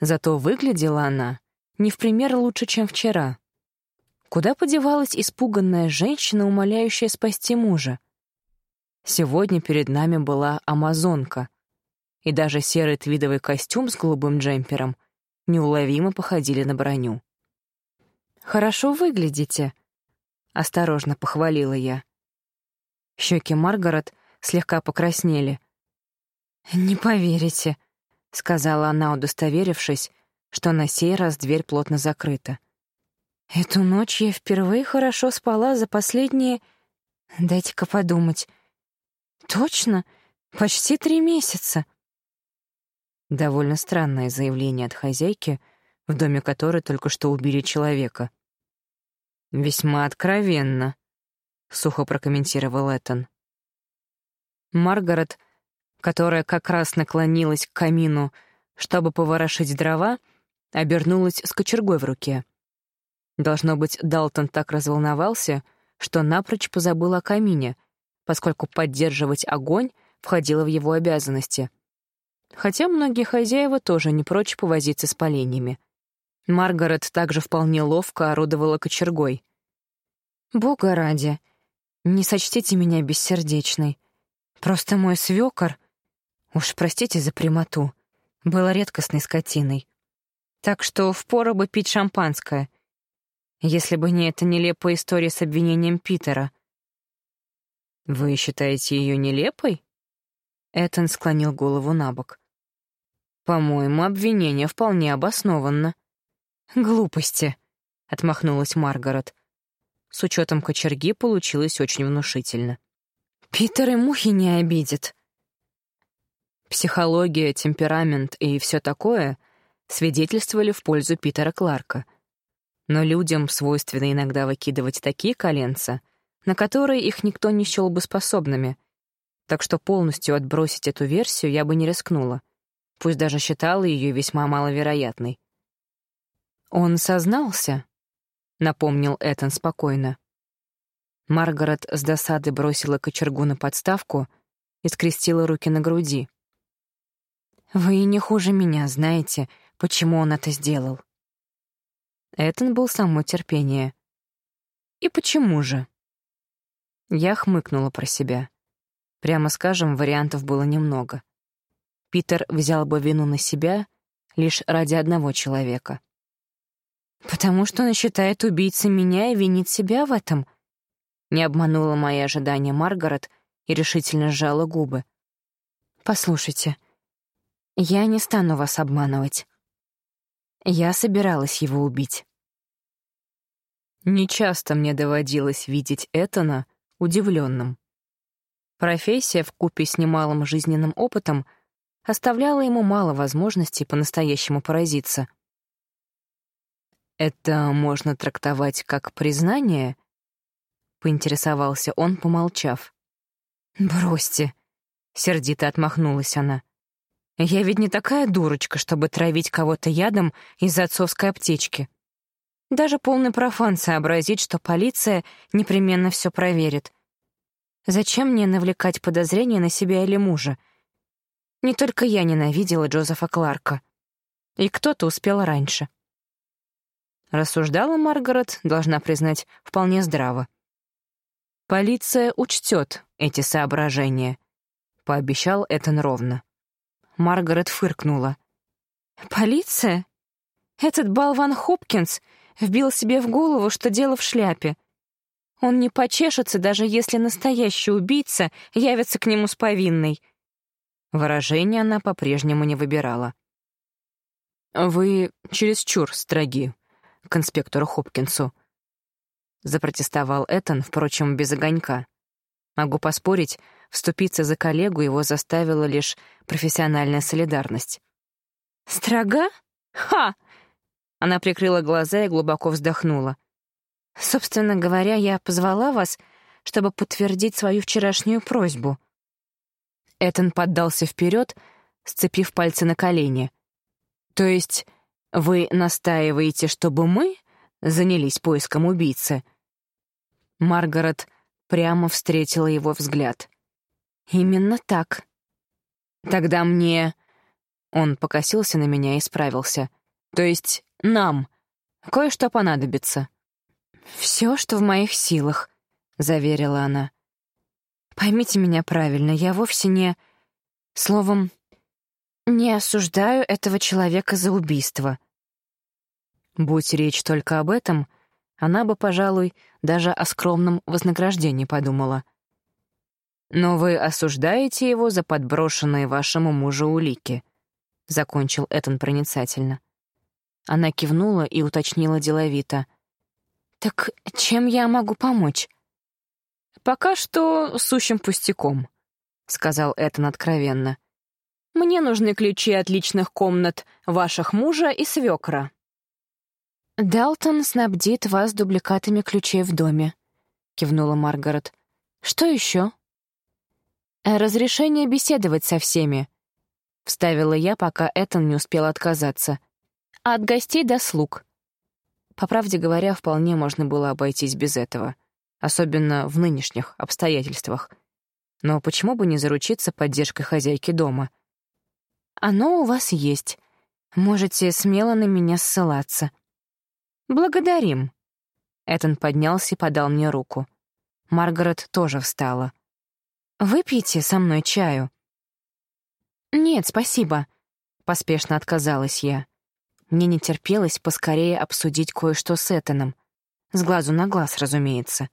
Зато выглядела она не в пример лучше, чем вчера. Куда подевалась испуганная женщина, умоляющая спасти мужа? Сегодня перед нами была амазонка, и даже серый твидовый костюм с голубым джемпером неуловимо походили на броню. «Хорошо выглядите», — осторожно похвалила я. Щеки Маргарет слегка покраснели. «Не поверите», — сказала она, удостоверившись, что на сей раз дверь плотно закрыта. Эту ночь я впервые хорошо спала за последние... Дайте-ка подумать. Точно? Почти три месяца. Довольно странное заявление от хозяйки, в доме которой только что убили человека. «Весьма откровенно», — сухо прокомментировал Эттон. Маргарет, которая как раз наклонилась к камину, чтобы поворошить дрова, — обернулась с кочергой в руке. Должно быть, Далтон так разволновался, что напрочь позабыл о камине, поскольку поддерживать огонь входило в его обязанности. Хотя многие хозяева тоже не прочь повозиться с поленьями. Маргарет также вполне ловко орудовала кочергой. «Бога ради, не сочтите меня бессердечной. Просто мой свёкор, уж простите за прямоту, был редкостной скотиной. Так что впору бы пить шампанское, если бы не эта нелепая история с обвинением Питера. «Вы считаете ее нелепой?» Этон склонил голову на бок. «По-моему, обвинение вполне обоснованно». «Глупости», — отмахнулась Маргарет. С учетом кочерги получилось очень внушительно. «Питер и мухи не обидит». Психология, темперамент и все такое свидетельствовали в пользу Питера Кларка. Но людям свойственно иногда выкидывать такие коленца, на которые их никто не счел бы способными, так что полностью отбросить эту версию я бы не рискнула. пусть даже считала ее весьма маловероятной. «Он сознался?» — напомнил Этан спокойно. Маргарет с досады бросила кочергу на подставку и скрестила руки на груди. «Вы не хуже меня знаете, почему он это сделал». Этан был само терпение. «И почему же?» Я хмыкнула про себя. Прямо скажем, вариантов было немного. Питер взял бы вину на себя лишь ради одного человека. «Потому что он считает убийцей меня и винит себя в этом», не обманула мои ожидания Маргарет и решительно сжала губы. «Послушайте, я не стану вас обманывать. Я собиралась его убить». Нечасто мне доводилось видеть Этана удивленным. Профессия в купе с немалым жизненным опытом оставляла ему мало возможностей по-настоящему поразиться. «Это можно трактовать как признание?» — поинтересовался он, помолчав. «Бросьте», — сердито отмахнулась она. «Я ведь не такая дурочка, чтобы травить кого-то ядом из отцовской аптечки. Даже полный профан сообразит, что полиция непременно все проверит. Зачем мне навлекать подозрения на себя или мужа? Не только я ненавидела Джозефа Кларка. И кто-то успел раньше. Рассуждала Маргарет, должна признать, вполне здраво. «Полиция учтет эти соображения», — пообещал Этан ровно. Маргарет фыркнула. «Полиция? Этот болван Хопкинс вбил себе в голову, что дело в шляпе. Он не почешется, даже если настоящий убийца явится к нему с повинной. Выражение она по-прежнему не выбирала. «Вы чересчур строги к инспектору Хопкинсу», — запротестовал Этан, впрочем, без огонька. Могу поспорить, вступиться за коллегу его заставила лишь профессиональная солидарность. «Строга? Ха!» Она прикрыла глаза и глубоко вздохнула. «Собственно говоря, я позвала вас, чтобы подтвердить свою вчерашнюю просьбу». Этан поддался вперед, сцепив пальцы на колени. «То есть вы настаиваете, чтобы мы занялись поиском убийцы?» Маргарет прямо встретила его взгляд. «Именно так. Тогда мне...» Он покосился на меня и справился. «То есть нам кое-что понадобится». «Все, что в моих силах», — заверила она. Поймите меня правильно, я вовсе не... Словом, не осуждаю этого человека за убийство. Будь речь только об этом, она бы, пожалуй, даже о скромном вознаграждении подумала. «Но вы осуждаете его за подброшенные вашему мужу улики», — закончил Этан проницательно. Она кивнула и уточнила деловито. «Так чем я могу помочь?» «Пока что сущим пустяком», — сказал Этан откровенно. «Мне нужны ключи от личных комнат ваших мужа и свекра». «Далтон снабдит вас дубликатами ключей в доме», — кивнула Маргарет. «Что еще?» «Разрешение беседовать со всеми», — вставила я, пока Этан не успел отказаться. «От гостей до слуг». По правде говоря, вполне можно было обойтись без этого особенно в нынешних обстоятельствах. Но почему бы не заручиться поддержкой хозяйки дома? «Оно у вас есть. Можете смело на меня ссылаться». «Благодарим». Этон поднялся и подал мне руку. Маргарет тоже встала. «Выпейте со мной чаю». «Нет, спасибо», — поспешно отказалась я. Мне не терпелось поскорее обсудить кое-что с Этаном. С глазу на глаз, разумеется.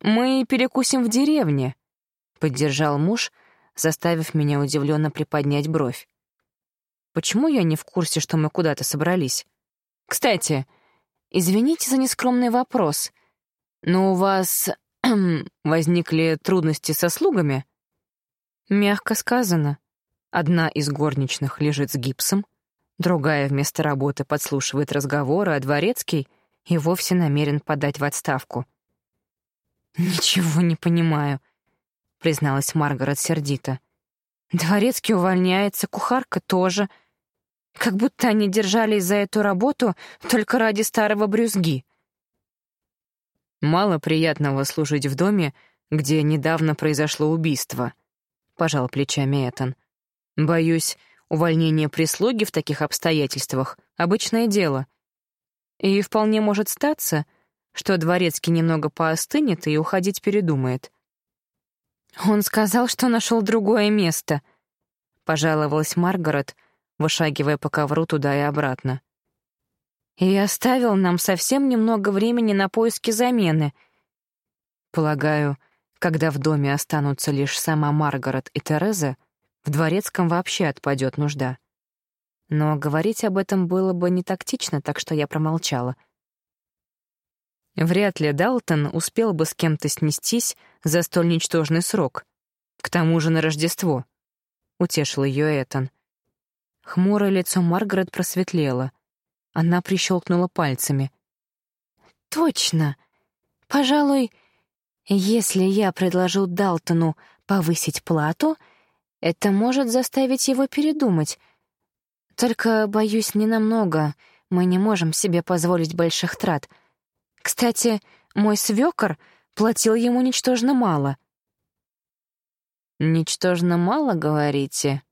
«Мы перекусим в деревне», — поддержал муж, заставив меня удивленно приподнять бровь. «Почему я не в курсе, что мы куда-то собрались? Кстати, извините за нескромный вопрос, но у вас (clears throat) возникли трудности со слугами?» Мягко сказано. Одна из горничных лежит с гипсом, другая вместо работы подслушивает разговоры, а дворецкий и вовсе намерен подать в отставку. «Ничего не понимаю», — призналась Маргарет сердито. Дворецкий увольняется, кухарка тоже. Как будто они держались за эту работу только ради старого брюзги. «Мало приятного служить в доме, где недавно произошло убийство», — пожал плечами Этан. «Боюсь, увольнение прислуги в таких обстоятельствах — обычное дело. И вполне может статься, что дворецкий немного поостынет и уходить передумает. «Он сказал, что нашел другое место», — пожаловалась Маргарет, вышагивая по ковру туда и обратно и оставил нам совсем немного времени на поиски замены. Полагаю, когда в доме останутся лишь сама Маргарет и Тереза, в дворецком вообще отпадет нужда. Но говорить об этом было бы не тактично, так что я промолчала. Вряд ли Далтон успел бы с кем-то снестись за столь ничтожный срок. К тому же на Рождество. Утешил ее Этан. Хмурое лицо Маргарет просветлело — она прищелкнула пальцами. «Точно! Пожалуй, если я предложу Далтону повысить плату, это может заставить его передумать. Только, боюсь, ненамного. Мы не можем себе позволить больших трат. Кстати, мой свёкор платил ему ничтожно мало». «Ничтожно мало, говорите?»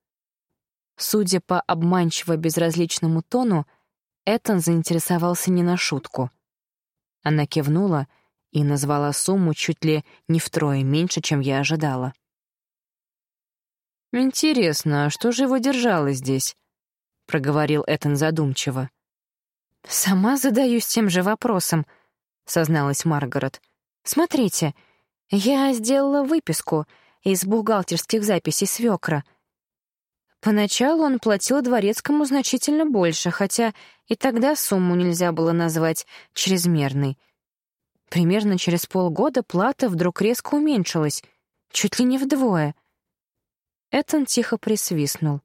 Судя по обманчиво безразличному тону, Этан заинтересовался не на шутку. Она кивнула и назвала сумму чуть ли не втрое меньше, чем я ожидала. «Интересно, а что же его держало здесь?» — проговорил Этан задумчиво. «Сама задаюсь тем же вопросом», — созналась Маргарет. «Смотрите, я сделала выписку из бухгалтерских записей свекра — Поначалу он платил дворецкому значительно больше, хотя и тогда сумму нельзя было назвать чрезмерной. Примерно через полгода плата вдруг резко уменьшилась, чуть ли не вдвое. Этон тихо присвистнул.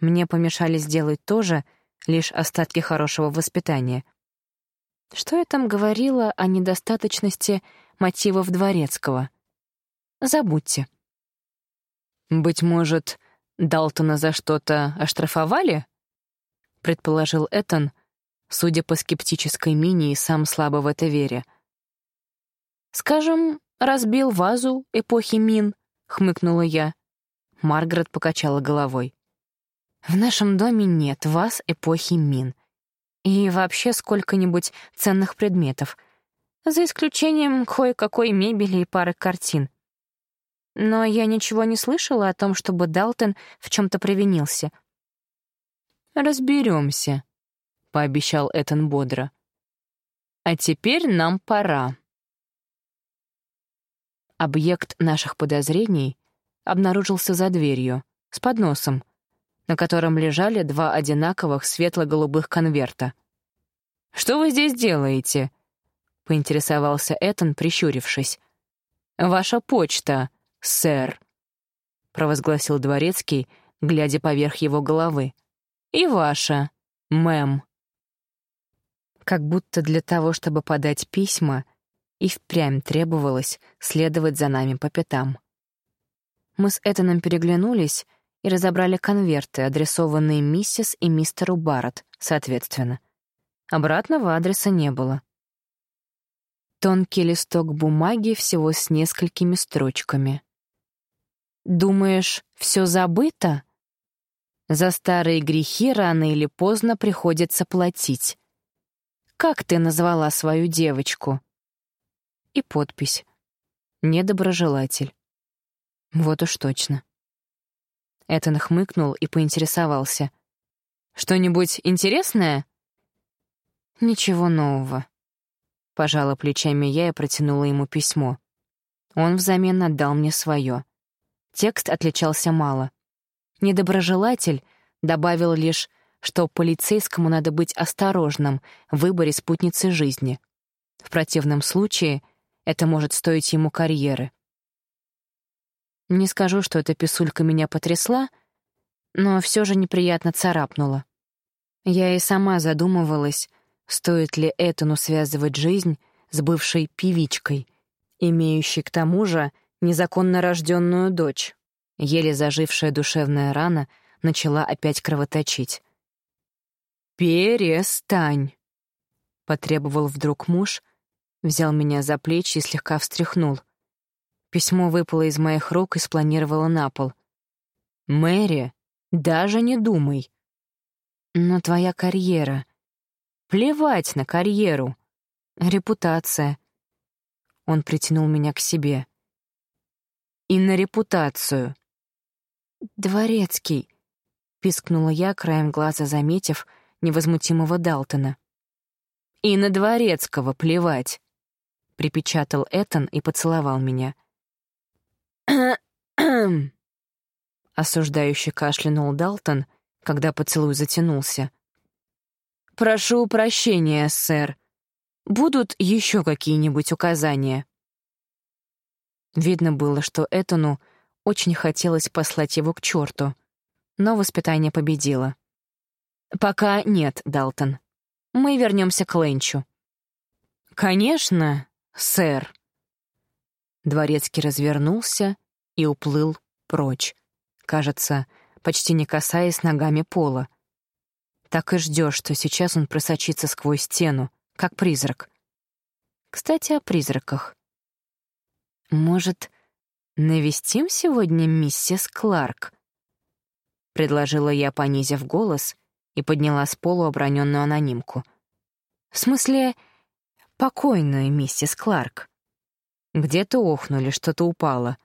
Мне помешали сделать то же, лишь остатки хорошего воспитания. Что я там говорила о недостаточности мотивов дворецкого? Забудьте. Быть может, Далтона за что-то оштрафовали? Предположил Этан, судя по скептической мине и сам слабо в это веря. «Скажем, разбил вазу эпохи Мин», — хмыкнула я. Маргарет покачала головой. «В нашем доме нет ваз эпохи Мин. И вообще сколько-нибудь ценных предметов, за исключением кое-какой мебели и пары картин. Но я ничего не слышала о том, чтобы Далтон в чем-то провинился. Разберемся, пообещал Этан бодро. А теперь нам пора. Объект наших подозрений обнаружился за дверью, с подносом, на котором лежали два одинаковых светло-голубых конверта. «Что вы здесь делаете?» — поинтересовался Этан, прищурившись. «Ваша почта», сэр», — провозгласил дворецкий, глядя поверх его головы. «И ваша, мэм». Как будто для того, чтобы подать письма, и впрямь требовалось следовать за нами по пятам. Мы с Этаном переглянулись и разобрали конверты, адресованные миссис и мистеру Барретт, соответственно. Обратного адреса не было. Тонкий листок бумаги всего с несколькими строчками. Думаешь, все забыто? За старые грехи рано или поздно приходится платить. Как ты назвала свою девочку? И подпись. Недоброжелатель. Вот уж точно. Этан хмыкнул и поинтересовался. «Что-нибудь интересное?» «Ничего нового». Пожала плечами я и протянула ему письмо. Он взамен отдал мне свое. Текст отличался мало. Недоброжелатель добавил лишь, что полицейскому надо быть осторожным в выборе спутницы жизни. В противном случае это может стоить ему карьеры. Не скажу, что эта писулька меня потрясла, но все же неприятно царапнула. Я и сама задумывалась, стоит ли Этану связывать жизнь с бывшей певичкой, имеющей к тому же незаконно рожденную дочь. Еле зажившая душевная рана начала опять кровоточить. «Перестань!» — потребовал вдруг муж, взял меня за плечи и слегка встряхнул. Письмо выпало из моих рук и спланировало на пол. «Мэри, даже не думай!» «Но твоя карьера...» «Плевать на карьеру!» «Репутация...» Он притянул меня к себе. «И на репутацию...» «Дворецкий...» — пискнула я, краем глаза заметив невозмутимого Далтона. «И на Дворецкого плевать!» — припечатал Этан и поцеловал меня. Осуждающе кашлянул Далтон, когда поцелуй затянулся. «Прошу прощения, сэр. Будут еще какие-нибудь указания?» Видно было, что Этану очень хотелось послать его к черту, но воспитание победило. «Пока нет, Далтон. Мы вернемся к Ленчу». «Конечно, сэр». Дворецкий развернулся и уплыл прочь, кажется, почти не касаясь ногами пола. Так и ждешь, что сейчас он просочится сквозь стену, как призрак. Кстати, о призраках. Может, навестим сегодня миссис Кларк? Предложила я, понизив голос, и подняла с полу оброненную анонимку. В смысле, покойная миссис Кларк. Где-то охнули, что-то упало.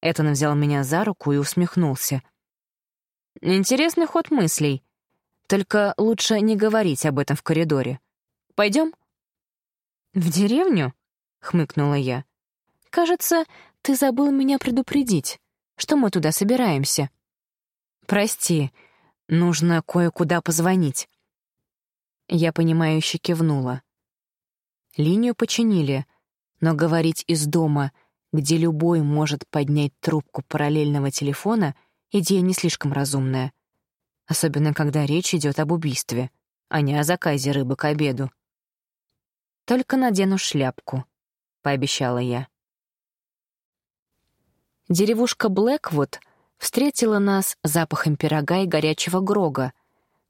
Этон взял меня за руку и усмехнулся. Интересный ход мыслей. Только лучше не говорить об этом в коридоре. Пойдем? В деревню? хмыкнула я. Кажется, ты забыл меня предупредить, что мы туда собираемся. Прости, нужно кое-куда позвонить. Я понимающе кивнула. Линию починили, но говорить из дома, где любой может поднять трубку параллельного телефона, идея не слишком разумная. Особенно, когда речь идет об убийстве, а не о заказе рыбы к обеду. «Только надену шляпку», — пообещала я. Деревушка Блэквуд встретила нас запахом пирога и горячего грога,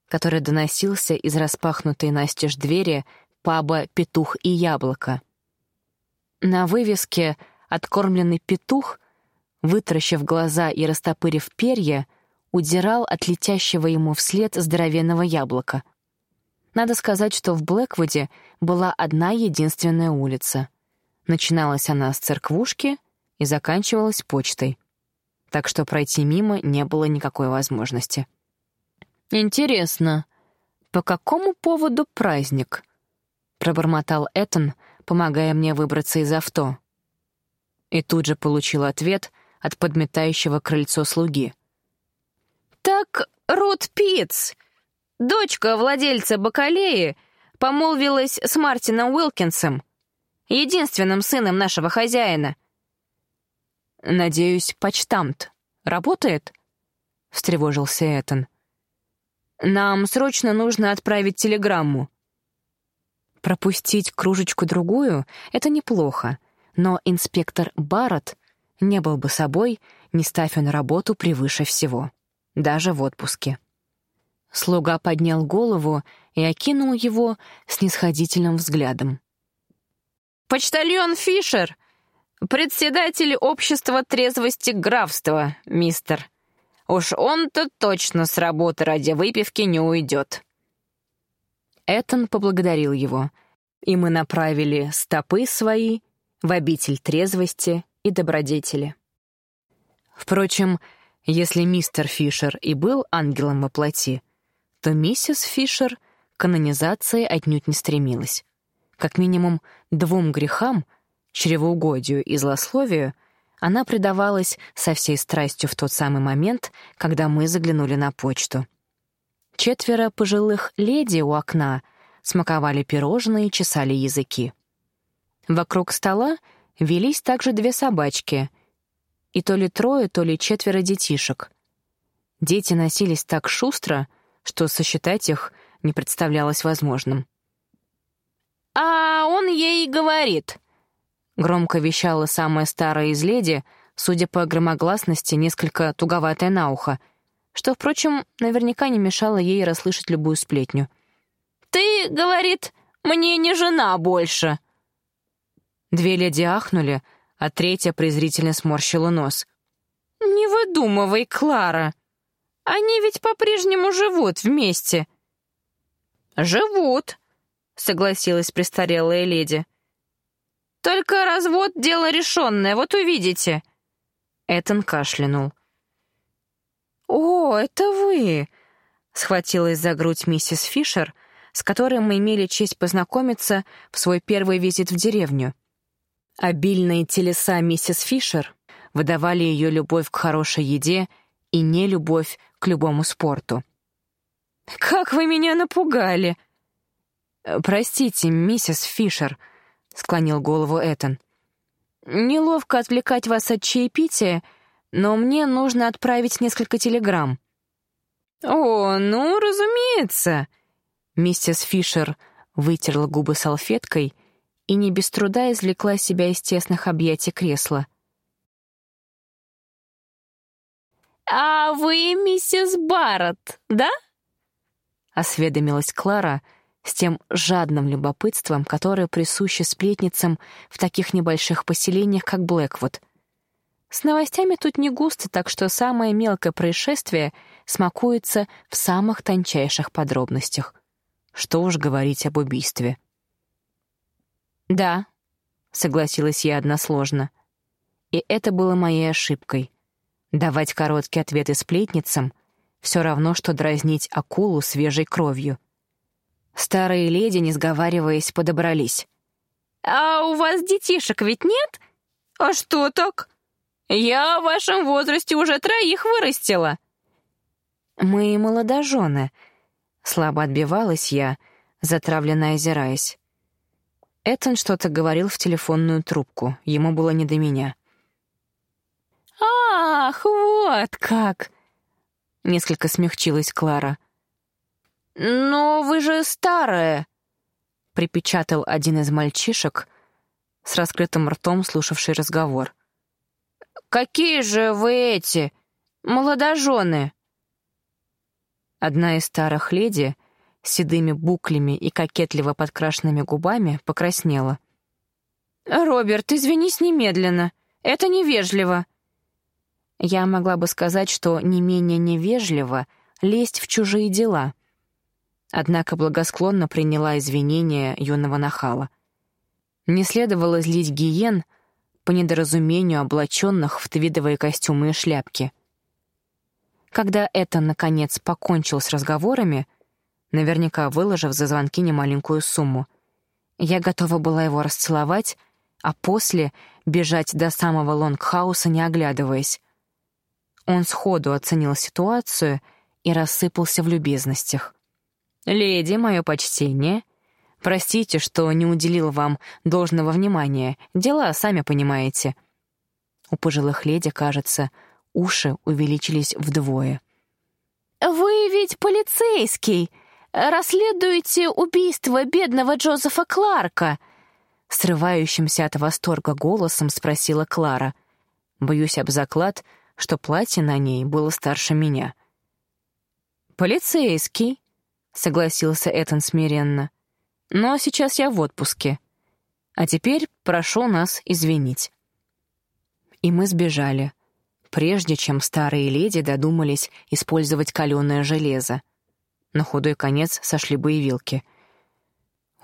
который доносился из распахнутой настежь двери паба «Петух и яблоко». На вывеске «Откормленный петух», вытаращив глаза и растопырив перья, удирал от летящего ему вслед здоровенного яблока. Надо сказать, что в Блэквуде была одна единственная улица. Начиналась она с церквушки и заканчивалась почтой. Так что пройти мимо не было никакой возможности. «Интересно, по какому поводу праздник?» — пробормотал Этон, помогая мне выбраться из авто. И тут же получил ответ от подметающего крыльцо слуги. «Так Рут Питц, дочка владельца бакалеи, помолвилась с Мартином Уилкинсом, единственным сыном нашего хозяина». «Надеюсь, почтамт работает?» — встревожился Этон. «Нам срочно нужно отправить телеграмму». Пропустить кружечку-другую — это неплохо, но инспектор Барретт не был бы собой, не ставя на работу превыше всего, даже в отпуске. Слуга поднял голову и окинул его снисходительным взглядом. «Почтальон Фишер, председатель общества трезвости графства, мистер. Уж он-то точно с работы ради выпивки не уйдет». Этон поблагодарил его, и мы направили стопы свои в обитель трезвости и добродетели. Впрочем, если мистер Фишер и был ангелом во плоти, то миссис Фишер канонизации отнюдь не стремилась. Как минимум двум грехам, чревоугодию и злословию, она предавалась со всей страстью в тот самый момент, когда мы заглянули на почту — Четверо пожилых леди у окна смаковали пирожные и чесали языки. Вокруг стола велись также две собачки, и то ли трое, то ли четверо детишек. Дети носились так шустро, что сосчитать их не представлялось возможным. «А он ей говорит», — громко вещала самая старая из леди, судя по громогласности, несколько туговатая на ухо, что, впрочем, наверняка не мешало ей расслышать любую сплетню. «Ты, — говорит, — мне не жена больше!» Две леди ахнули, а третья презрительно сморщила нос. «Не выдумывай, Клара! Они ведь по-прежнему живут вместе!» «Живут!» — согласилась престарелая леди. «Только развод — дело решенное, вот увидите!» Этон кашлянул. «О, это вы!» — схватилась за грудь миссис Фишер, с которой мы имели честь познакомиться в свой первый визит в деревню. Обильные телеса миссис Фишер выдавали ее любовь к хорошей еде и нелюбовь к любому спорту. «Как вы меня напугали!» «Простите, миссис Фишер», — склонил голову Этан. «Неловко отвлекать вас от чаепития, но мне нужно отправить несколько телеграмм». «О, ну, разумеется!» Миссис Фишер вытерла губы салфеткой и не без труда извлекла себя из тесных объятий кресла. «А вы миссис Барретт, да?» — осведомилась Клара с тем жадным любопытством, которое присуще сплетницам в таких небольших поселениях, как Блэквуд. С новостями тут не густо, так что самое мелкое происшествие смакуется в самых тончайших подробностях. Что уж говорить об убийстве. «Да», — согласилась я односложно. И это было моей ошибкой — Давать короткие ответы сплетницам — все равно, что дразнить акулу свежей кровью. Старые леди, не сговариваясь, подобрались. «А у вас детишек ведь нет? А что так? Я в вашем возрасте уже троих вырастила». «Мы молодожены», — слабо отбивалась я, затравленно озираясь. Этон что-то говорил в телефонную трубку, ему было не до меня. «Ах, вот как!» — несколько смягчилась Клара. «Но вы же старая!» — припечатал один из мальчишек с раскрытым ртом, слушавший разговор. «Какие же вы эти, молодожены?» Одна из старых леди седыми буклями и кокетливо подкрашенными губами покраснела. «Роберт, извинись немедленно. Это невежливо», я могла бы сказать, что не менее невежливо лезть в чужие дела. Однако благосклонно приняла извинения юного нахала. Не следовало злить гиен по недоразумению облаченных в твидовые костюмы и шляпки. Когда это, наконец, покончил с разговорами, наверняка выложив за звонки немаленькую сумму, я готова была его расцеловать, а после бежать до самого лонгхауса, не оглядываясь. Он сходу оценил ситуацию и рассыпался в любезностях. «Леди, мое почтение. Простите, что не уделил вам должного внимания. Дела, сами понимаете». У пожилых леди, кажется, уши увеличились вдвое. «Вы ведь полицейский. Расследуете убийство бедного Джозефа Кларка?» Срывающимся от восторга голосом спросила Клара. Боюсь об заклад — что платье на ней было старше меня. «Полицейский», — согласился Этан смиренно. «Но сейчас я в отпуске. А теперь прошу нас извинить». И мы сбежали, прежде чем старые леди додумались использовать каленое железо. На худой конец сошли боевилки.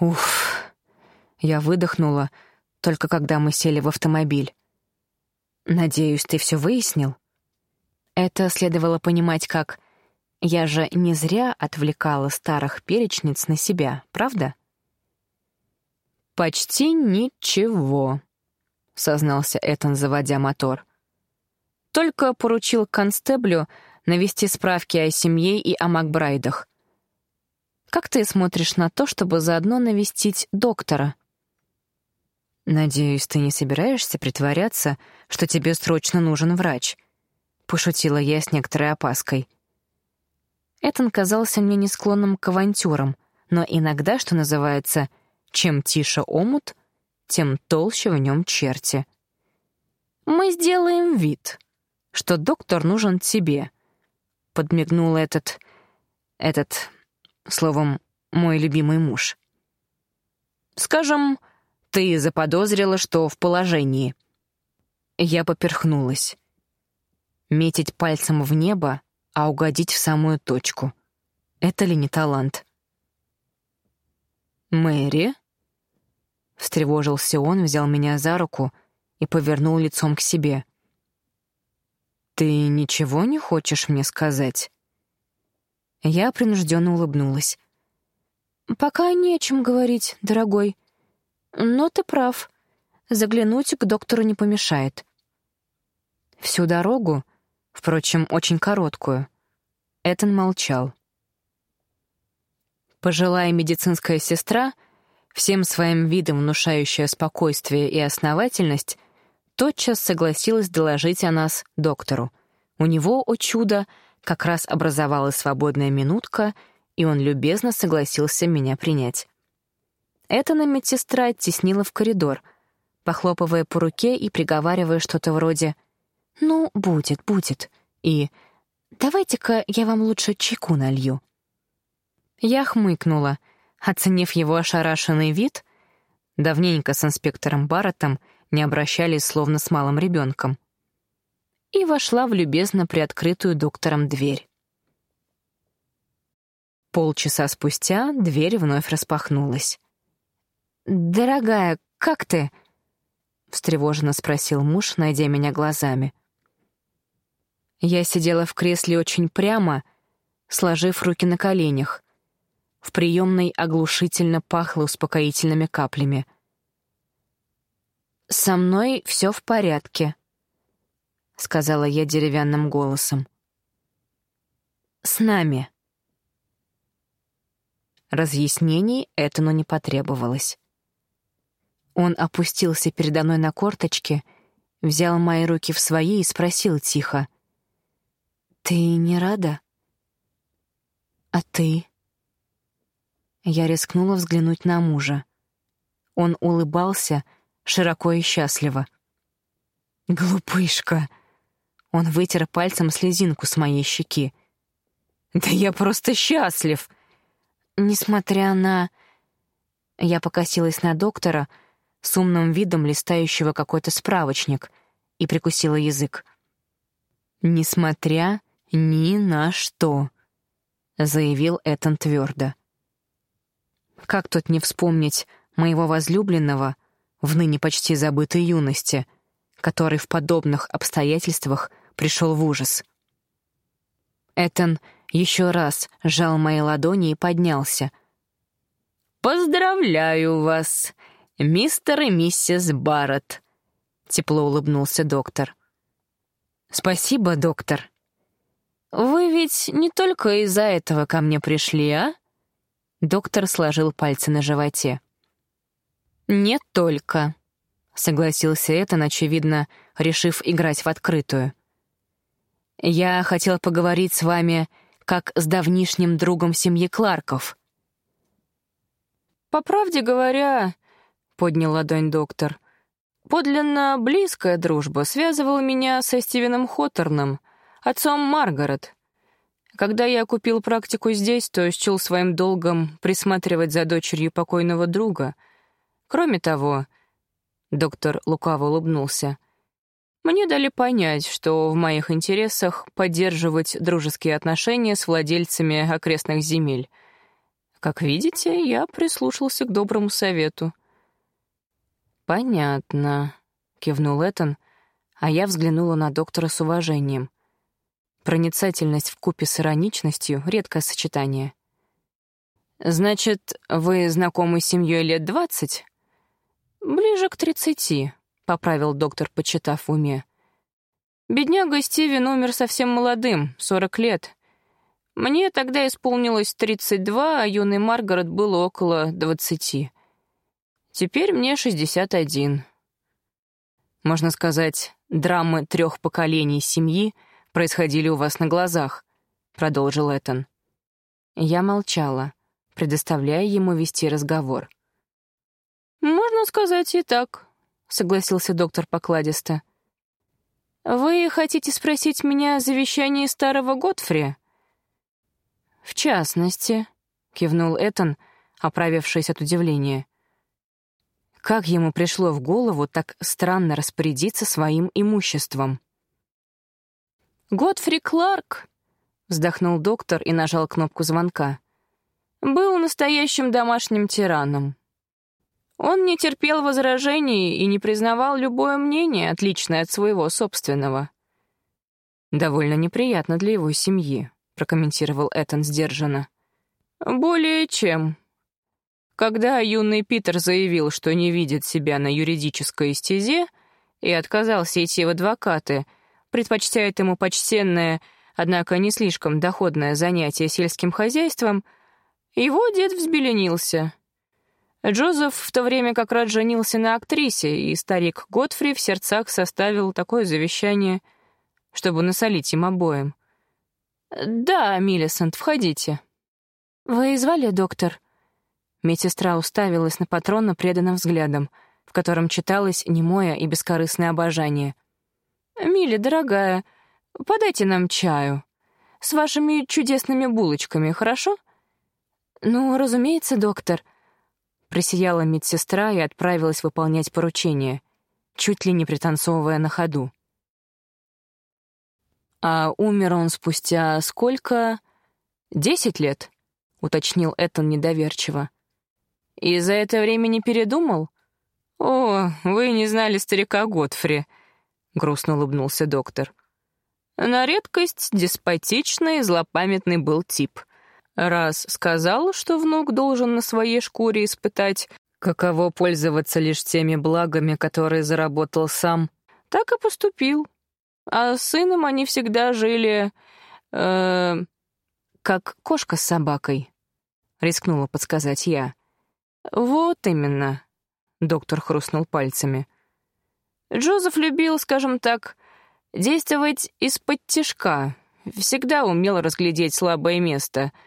Уф, я выдохнула, только когда мы сели в автомобиль. «Надеюсь, ты все выяснил?» Это следовало понимать как «я же не зря отвлекала старых перечниц на себя, правда?» «Почти ничего», — сознался Этан, заводя мотор. «Только поручил констеблю навести справки о семье и о Макбрайдах. Как ты смотришь на то, чтобы заодно навестить доктора?» «Надеюсь, ты не собираешься притворяться, что тебе срочно нужен врач», — пошутила я с некоторой опаской. Этон казался мне не склонным к авантюрам, но иногда, что называется, чем тише омут, тем толще в нем черти. Мы сделаем вид, что доктор нужен тебе», — подмигнул этот... этот... словом, мой любимый муж. «Скажем, ты заподозрила, что в положении». Я поперхнулась. Метить пальцем в небо, а угодить в самую точку. Это ли не талант? «Мэри?» Встревожился он, взял меня за руку и повернул лицом к себе. «Ты ничего не хочешь мне сказать?» Я принужденно улыбнулась. «Пока не о чем говорить, дорогой. Но ты прав. Заглянуть к доктору не помешает». Всю дорогу, впрочем, очень короткую, Этан молчал. Пожилая медицинская сестра, всем своим видом внушающая спокойствие и основательность, тотчас согласилась доложить о нас доктору. У него, о чудо, как раз образовалась свободная минутка, и он любезно согласился меня принять. Эта медсестра теснила в коридор, похлопывая по руке и приговаривая что-то вроде «Ну, будет, будет» и «Давайте-ка я вам лучше чайку налью». Я хмыкнула, оценив его ошарашенный вид. Давненько с инспектором Барреттом не обращались словно с малым ребенком. И вошла в любезно приоткрытую доктором дверь. Полчаса спустя дверь вновь распахнулась. «Дорогая, как ты?» — встревоженно спросил муж, найдя меня глазами. Я сидела в кресле очень прямо, сложив руки на коленях. В приемной оглушительно пахло успокоительными каплями. «Со мной все в порядке», — сказала я деревянным голосом. «С нами». Разъяснений Этану не потребовалось. Он опустился передо мной на корточки, взял мои руки в свои и спросил тихо. «Ты не рада?» «А ты?» Я рискнула взглянуть на мужа. Он улыбался широко и счастливо. «Глупышка!» Он вытер пальцем слезинку с моей щеки. «Да я просто счастлив!» Несмотря на... Я покосилась на доктора с умным видом листающего какой-то справочник и прикусила язык. «Несмотря ни на что», — заявил Этан твердо. Как тут не вспомнить моего возлюбленного в ныне почти забытой юности, который в подобных обстоятельствах пришел в ужас? Этан еще раз сжал мои ладони и поднялся. «Поздравляю вас, мистер и миссис Барретт», — тепло улыбнулся доктор. «Спасибо, доктор. Вы ведь не только из-за этого ко мне пришли, а?» Доктор сложил пальцы на животе. «Не только», — согласился Этан, очевидно, решив играть в открытую. «Я хотел поговорить с вами как с давнишним другом семьи Кларков». «По правде говоря», — поднял ладонь доктор, «подлинно близкая дружба связывала меня со Стивеном Хоттерном, отцом Маргарет. Когда я купил практику здесь, то счел своим долгом присматривать за дочерью покойного друга. Кроме того, доктор лукаво улыбнулся, мне дали понять, что в моих интересах поддерживать дружеские отношения с владельцами окрестных земель. Как видите, я прислушался к доброму совету. «Понятно», — кивнул Этан, а я взглянула на доктора с уважением. Проницательность в купе с ироничностью — редкое сочетание. «Значит, вы знакомы с семьей лет двадцать?» «Ближе к тридцати», — поправил доктор, почитав в уме. «Бедняга Стивен умер совсем молодым, сорок лет. Мне тогда исполнилось тридцать два, а юный Маргарет было около двадцати. Теперь мне шестьдесят один. Можно сказать, драмы трех поколений семьи — происходили у вас на глазах», — продолжил Этан. Я молчала, предоставляя ему вести разговор. «Можно сказать и так», — согласился доктор покладисто. «Вы хотите спросить меня о завещании старого Готфри?» «В частности», — кивнул Этан, оправившись от удивления. Как ему пришло в голову так странно распорядиться своим имуществом? «Готфри Кларк», — вздохнул доктор и нажал кнопку звонка, — «был настоящим домашним тираном. Он не терпел возражений и не признавал любое мнение, отличное от своего собственного. «Довольно неприятно для его семьи», — прокомментировал Этан сдержанно. «Более чем», когда юный Питер заявил, что не видит себя на юридической стезе и отказался идти в адвокаты, предпочтя ему почтенное, однако не слишком доходное занятие сельским хозяйством, его дед взбеленился — Джозеф в то время как раз женился на актрисе, и старик Готфри в сердцах составил такое завещание, чтобы насолить им обоим. «Да, Миллисент, входите». «Вы звали, доктор?» Медсестра уставилась на патрона преданным взглядом, в котором читалось немое и бескорыстное обожание. «Милли, дорогая, подайте нам чаю. С вашими чудесными булочками, хорошо?» «Ну, разумеется, доктор», Просияла медсестра и отправилась выполнять поручение, чуть ли не пританцовывая на ходу. «А умер он спустя сколько? Десять лет?» — уточнил Этан недоверчиво. «И за это время не передумал?» «О, вы не знали старика Готфри», — грустно улыбнулся доктор. «На редкость деспотичный и злопамятный был тип — Раз сказал, что внук должен на своей шкуре испытать, каково пользоваться лишь теми благами, которые заработал сам, так и поступил. А с сыном они всегда жили... Э, как кошка с собакой, — рискнула подсказать я. «Вот именно», — доктор хрустнул пальцами. Джозеф любил, скажем так, действовать из-под тишка, всегда умел разглядеть слабое место —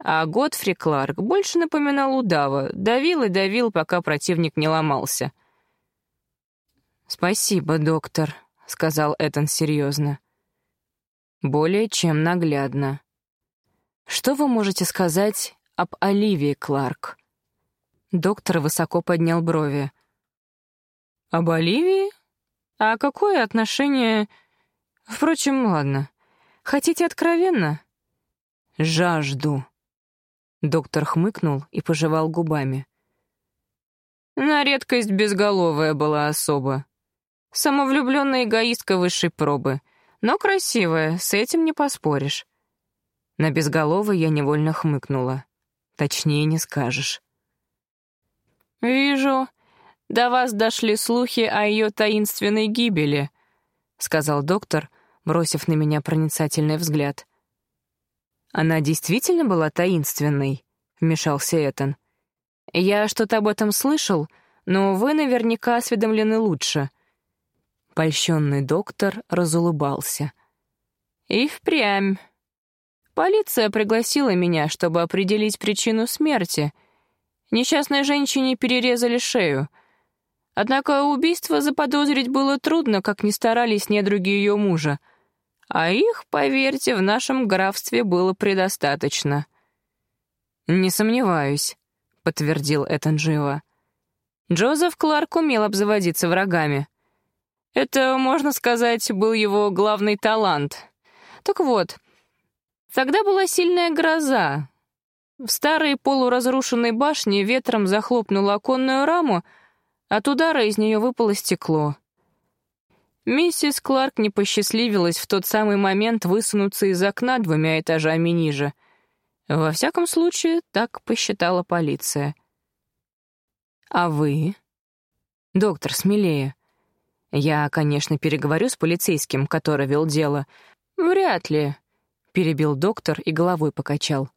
а Готфри Кларк больше напоминал удава, давил и давил, пока противник не ломался. «Спасибо, доктор», — сказал Этан серьезно. «Более чем наглядно. Что вы можете сказать об Оливии Кларк?» Доктор высоко поднял брови. «Об Оливии? А какое отношение... Впрочем, ладно. Хотите откровенно?» «Жажду», Доктор хмыкнул и пожевал губами. На редкость безголовая была особа. Самовлюбленная эгоистка высшей пробы. Но красивая, с этим не поспоришь. На безголовой я невольно хмыкнула. Точнее не скажешь. «Вижу, до вас дошли слухи о ее таинственной гибели», — сказал доктор, бросив на меня проницательный взгляд. «Она действительно была таинственной?» — вмешался Этан. «Я что-то об этом слышал, но вы наверняка осведомлены лучше». Польщенный доктор разулыбался. «И впрямь. Полиция пригласила меня, чтобы определить причину смерти. Несчастной женщине перерезали шею. Однако убийство заподозрить было трудно, как ни старались недруги ее мужа — а их, поверьте, в нашем графстве было предостаточно». «Не сомневаюсь», — подтвердил Этан живо. Джозеф Кларк умел обзаводиться врагами. Это, можно сказать, был его главный талант. Так вот, тогда была сильная гроза. В старой полуразрушенной башне ветром захлопнула оконную раму, от удара из нее выпало стекло. Миссис Кларк не посчастливилась в тот самый момент высунуться из окна двумя этажами ниже. Во всяком случае, так посчитала полиция. «А вы?» «Доктор, смелее. Я, конечно, переговорю с полицейским, который вел дело. Вряд ли», — перебил доктор и головой покачал.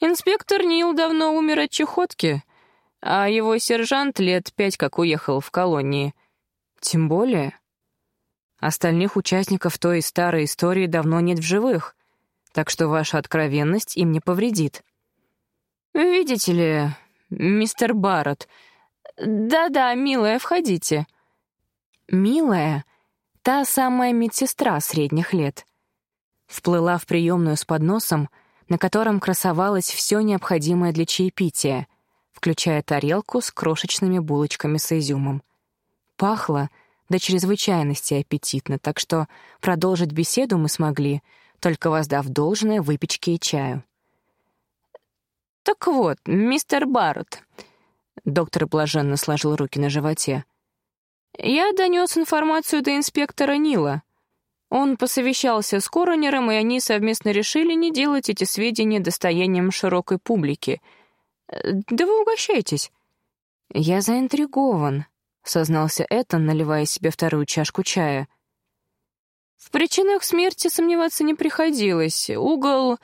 «Инспектор Нил давно умер от чехотки, а его сержант лет пять как уехал в колонии. Тем более...» Остальных участников той старой истории давно нет в живых, так что ваша откровенность им не повредит. «Видите ли, мистер Барретт...» «Да-да, милая, входите». «Милая? Та самая медсестра средних лет. Вплыла в приемную с подносом, на котором красовалось все необходимое для чаепития, включая тарелку с крошечными булочками с изюмом. Пахло до чрезвычайности аппетитно, так что продолжить беседу мы смогли, только воздав должное выпечке и чаю. «Так вот, мистер Барретт», — доктор блаженно сложил руки на животе, «я донес информацию до инспектора Нила. Он посовещался с коронером, и они совместно решили не делать эти сведения достоянием широкой публики. Да вы угощайтесь». «Я заинтригован», — сознался Этан, наливая себе вторую чашку чая. В причинах смерти сомневаться не приходилось. Угол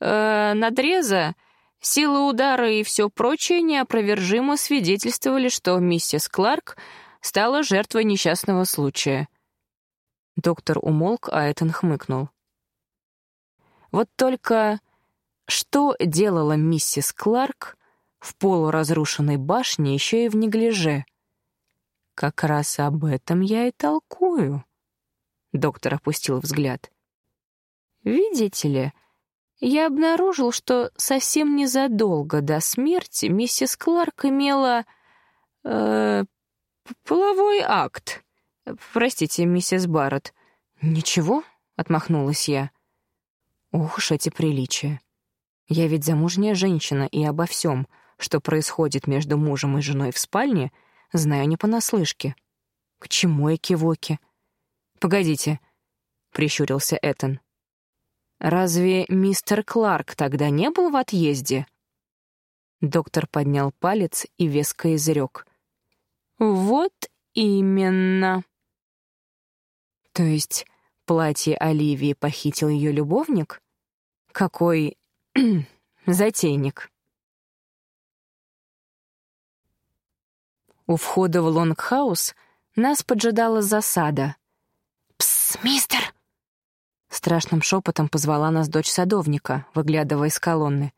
э, надреза, сила удара и все прочее неопровержимо свидетельствовали, что миссис Кларк стала жертвой несчастного случая. Доктор умолк, а Этан хмыкнул. Вот только что делала миссис Кларк в полуразрушенной башне еще и в неглиже? «Как раз об этом я и толкую», — доктор опустил взгляд. «Видите ли, я обнаружил, что совсем незадолго до смерти миссис Кларк имела... Э, половой акт. Простите, миссис Барретт». «Ничего?» — отмахнулась я. «Ох уж эти приличия. Я ведь замужняя женщина, и обо всем, что происходит между мужем и женой в спальне — знаю не понаслышке. К чему экивоки? Погодите, прищурился Этан. Разве мистер Кларк тогда не был в отъезде? Доктор поднял палец и веско изрек. Вот именно. То есть платье Оливии похитил ее любовник? Какой (clears throat) затейник. У входа в лонгхаус нас поджидала засада. «Пс, мистер!» Страшным шепотом позвала нас дочь садовника, выглядывая из-за колонны.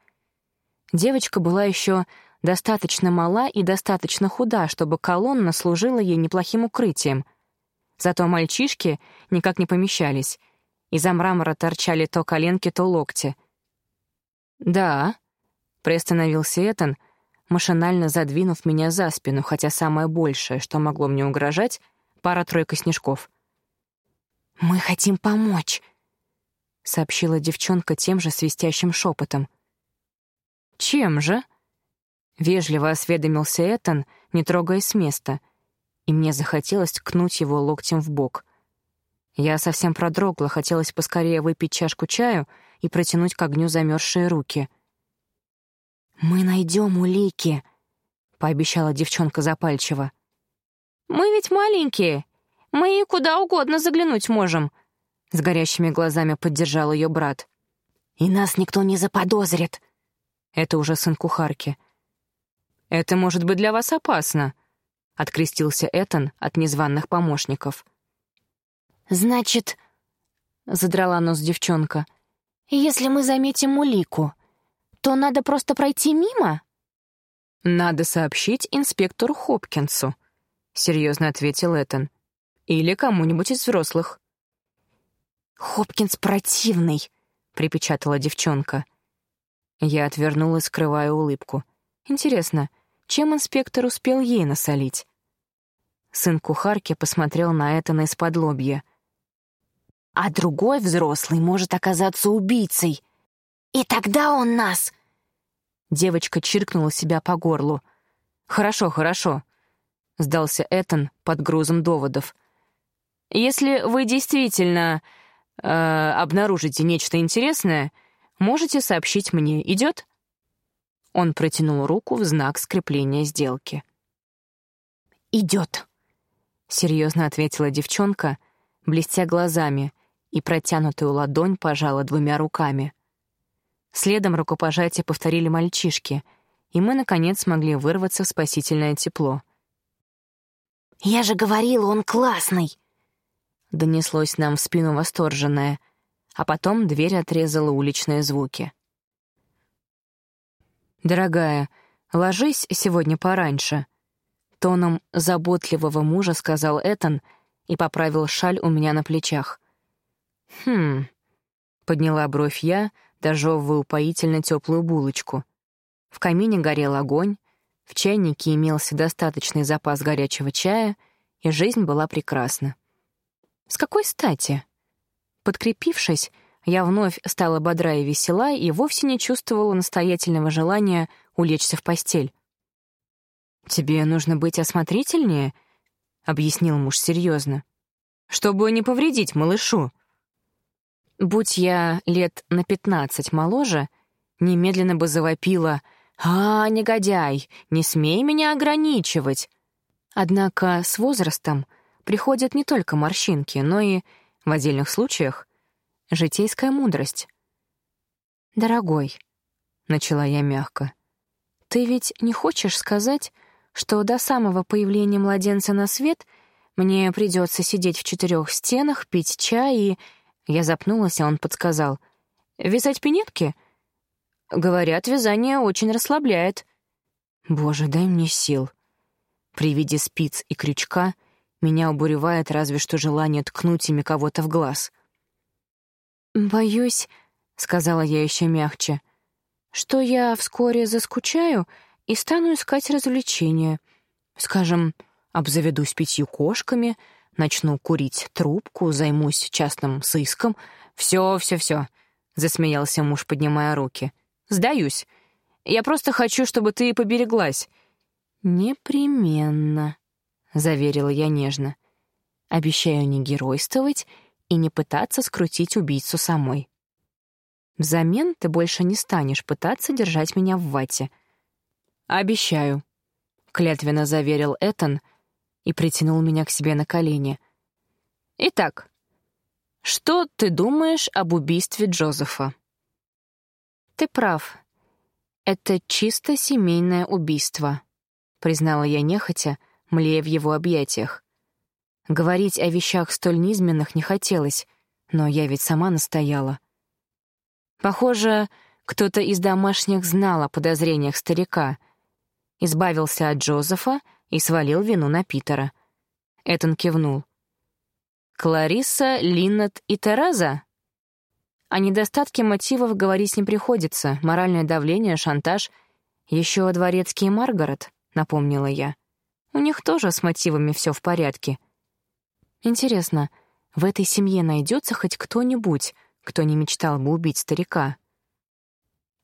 Девочка была еще достаточно мала и достаточно худа, чтобы колонна служила ей неплохим укрытием. Зато мальчишки никак не помещались. Из-за мрамора торчали то коленки, то локти. «Да», — приостановился Этан, — машинально задвинув меня за спину, хотя самое большее, что могло мне угрожать — пара-тройка снежков. «Мы хотим помочь», — сообщила девчонка тем же свистящим шепотом. «Чем же?» — вежливо осведомился Этан, не трогая с места, и мне захотелось ткнуть его локтем в бок. Я совсем продрогла, хотелось поскорее выпить чашку чаю и протянуть к огню замерзшие руки — «Мы найдем улики», — пообещала девчонка запальчиво. «Мы ведь маленькие. Мы и куда угодно заглянуть можем», — с горящими глазами поддержал ее брат. «И нас никто не заподозрит». Это уже сын кухарки. «Это может быть для вас опасно», — открестился Этан от незваных помощников. «Значит...» — задрала нос девчонка. «Если мы заметим улику, то надо просто пройти мимо?» «Надо сообщить инспектору Хопкинсу», — серьезно ответил Этан. «Или кому-нибудь из взрослых». «Хопкинс противный», — припечатала девчонка. Я отвернулась, скрывая улыбку. «Интересно, чем инспектор успел ей насолить?» Сын кухарки посмотрел на Этана из-под лобья. «А другой взрослый может оказаться убийцей», «И тогда он нас...» Девочка чиркнула себя по горлу. «Хорошо, хорошо», — сдался Этан под грузом доводов. «Если вы действительно э, обнаружите нечто интересное, можете сообщить мне. Идет?» Он протянул руку в знак скрепления сделки. «Идет», — серьезно ответила девчонка, блестя глазами, и протянутую ладонь пожала двумя руками — Следом рукопожатие повторили мальчишки, и мы, наконец, смогли вырваться в спасительное тепло. «Я же говорила, он классный!» Донеслось нам в спину восторженное, а потом дверь отрезала уличные звуки. «Дорогая, ложись сегодня пораньше», — тоном заботливого мужа сказал Этан и поправил шаль у меня на плечах. «Хм...» — подняла бровь я, дожевывая упоительно теплую булочку. В камине горел огонь, в чайнике имелся достаточный запас горячего чая, и жизнь была прекрасна. С какой стати? Подкрепившись, я вновь стала бодра и весела и вовсе не чувствовала настоятельного желания улечься в постель. «Тебе нужно быть осмотрительнее», — объяснил муж серьезно, «чтобы не повредить малышу». Будь я лет на пятнадцать моложе, немедленно бы завопила «А, негодяй, не смей меня ограничивать!» Однако с возрастом приходят не только морщинки, но и, в отдельных случаях, житейская мудрость. «Дорогой», — начала я мягко, — «ты ведь не хочешь сказать, что до самого появления младенца на свет мне придется сидеть в четырех стенах, пить чай и...» Я запнулась, а он подсказал. «Вязать пинетки?» «Говорят, вязание очень расслабляет». «Боже, дай мне сил». При виде спиц и крючка меня обуревает разве что желание ткнуть ими кого-то в глаз — «Боюсь», — сказала я еще мягче, «что я вскоре заскучаю и стану искать развлечения. Скажем, обзаведусь пятью кошками, начну курить трубку, займусь частным сыском. Все, все, все», — засмеялся муж, поднимая руки. «Сдаюсь. Я просто хочу, чтобы ты побереглась». «Непременно», — заверила я нежно. «Обещаю не геройствовать и не пытаться скрутить убийцу самой. Взамен ты больше не станешь пытаться держать меня в вате. «Обещаю», — клятвенно заверил Этан и притянул меня к себе на колени. «Итак, что ты думаешь об убийстве Джозефа?» «Ты прав. Это чисто семейное убийство», — признала я нехотя, млея в его объятиях. Говорить о вещах столь низменных не хотелось, но я ведь сама настояла. Похоже, кто-то из домашних знал о подозрениях старика, избавился от Джозефа и свалил вину на Питера. Этон кивнул. «Клариса, Линнет и Тераза?» О недостатке мотивов говорить не приходится. Моральное давление, шантаж. Еще дворецкий Маргарет, напомнила я. У них тоже с мотивами все в порядке — Интересно, в этой семье найдется хоть кто-нибудь, кто не мечтал бы убить старика?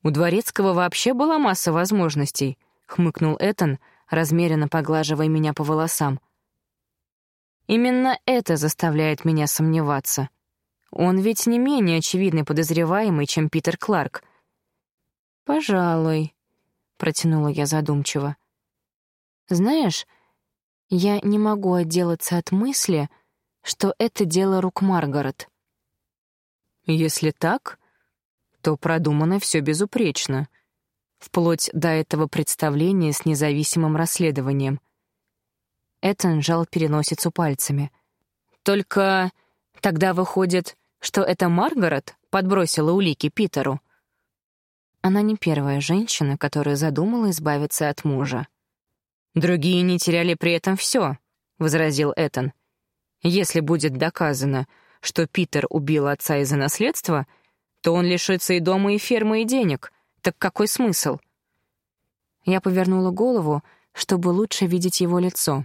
«У Дворецкого вообще была масса возможностей», — хмыкнул Этан, размеренно поглаживая меня по волосам. «Именно это заставляет меня сомневаться. Он ведь не менее очевидный подозреваемый, чем Питер Кларк». «Пожалуй», — протянула я задумчиво. «Знаешь, я не могу отделаться от мысли, что это дело рук Маргарет. Если так, то продумано все безупречно, вплоть до этого представления с независимым расследованием. Этан жал переносицу пальцами. Только тогда выходит, что это Маргарет подбросила улики Питеру. Она не первая женщина, которая задумала избавиться от мужа. «Другие не теряли при этом все», — возразил Этан. Если будет доказано, что Питер убил отца из-за наследства, то он лишится и дома, и фермы, и денег. Так какой смысл? Я повернула голову, чтобы лучше видеть его лицо.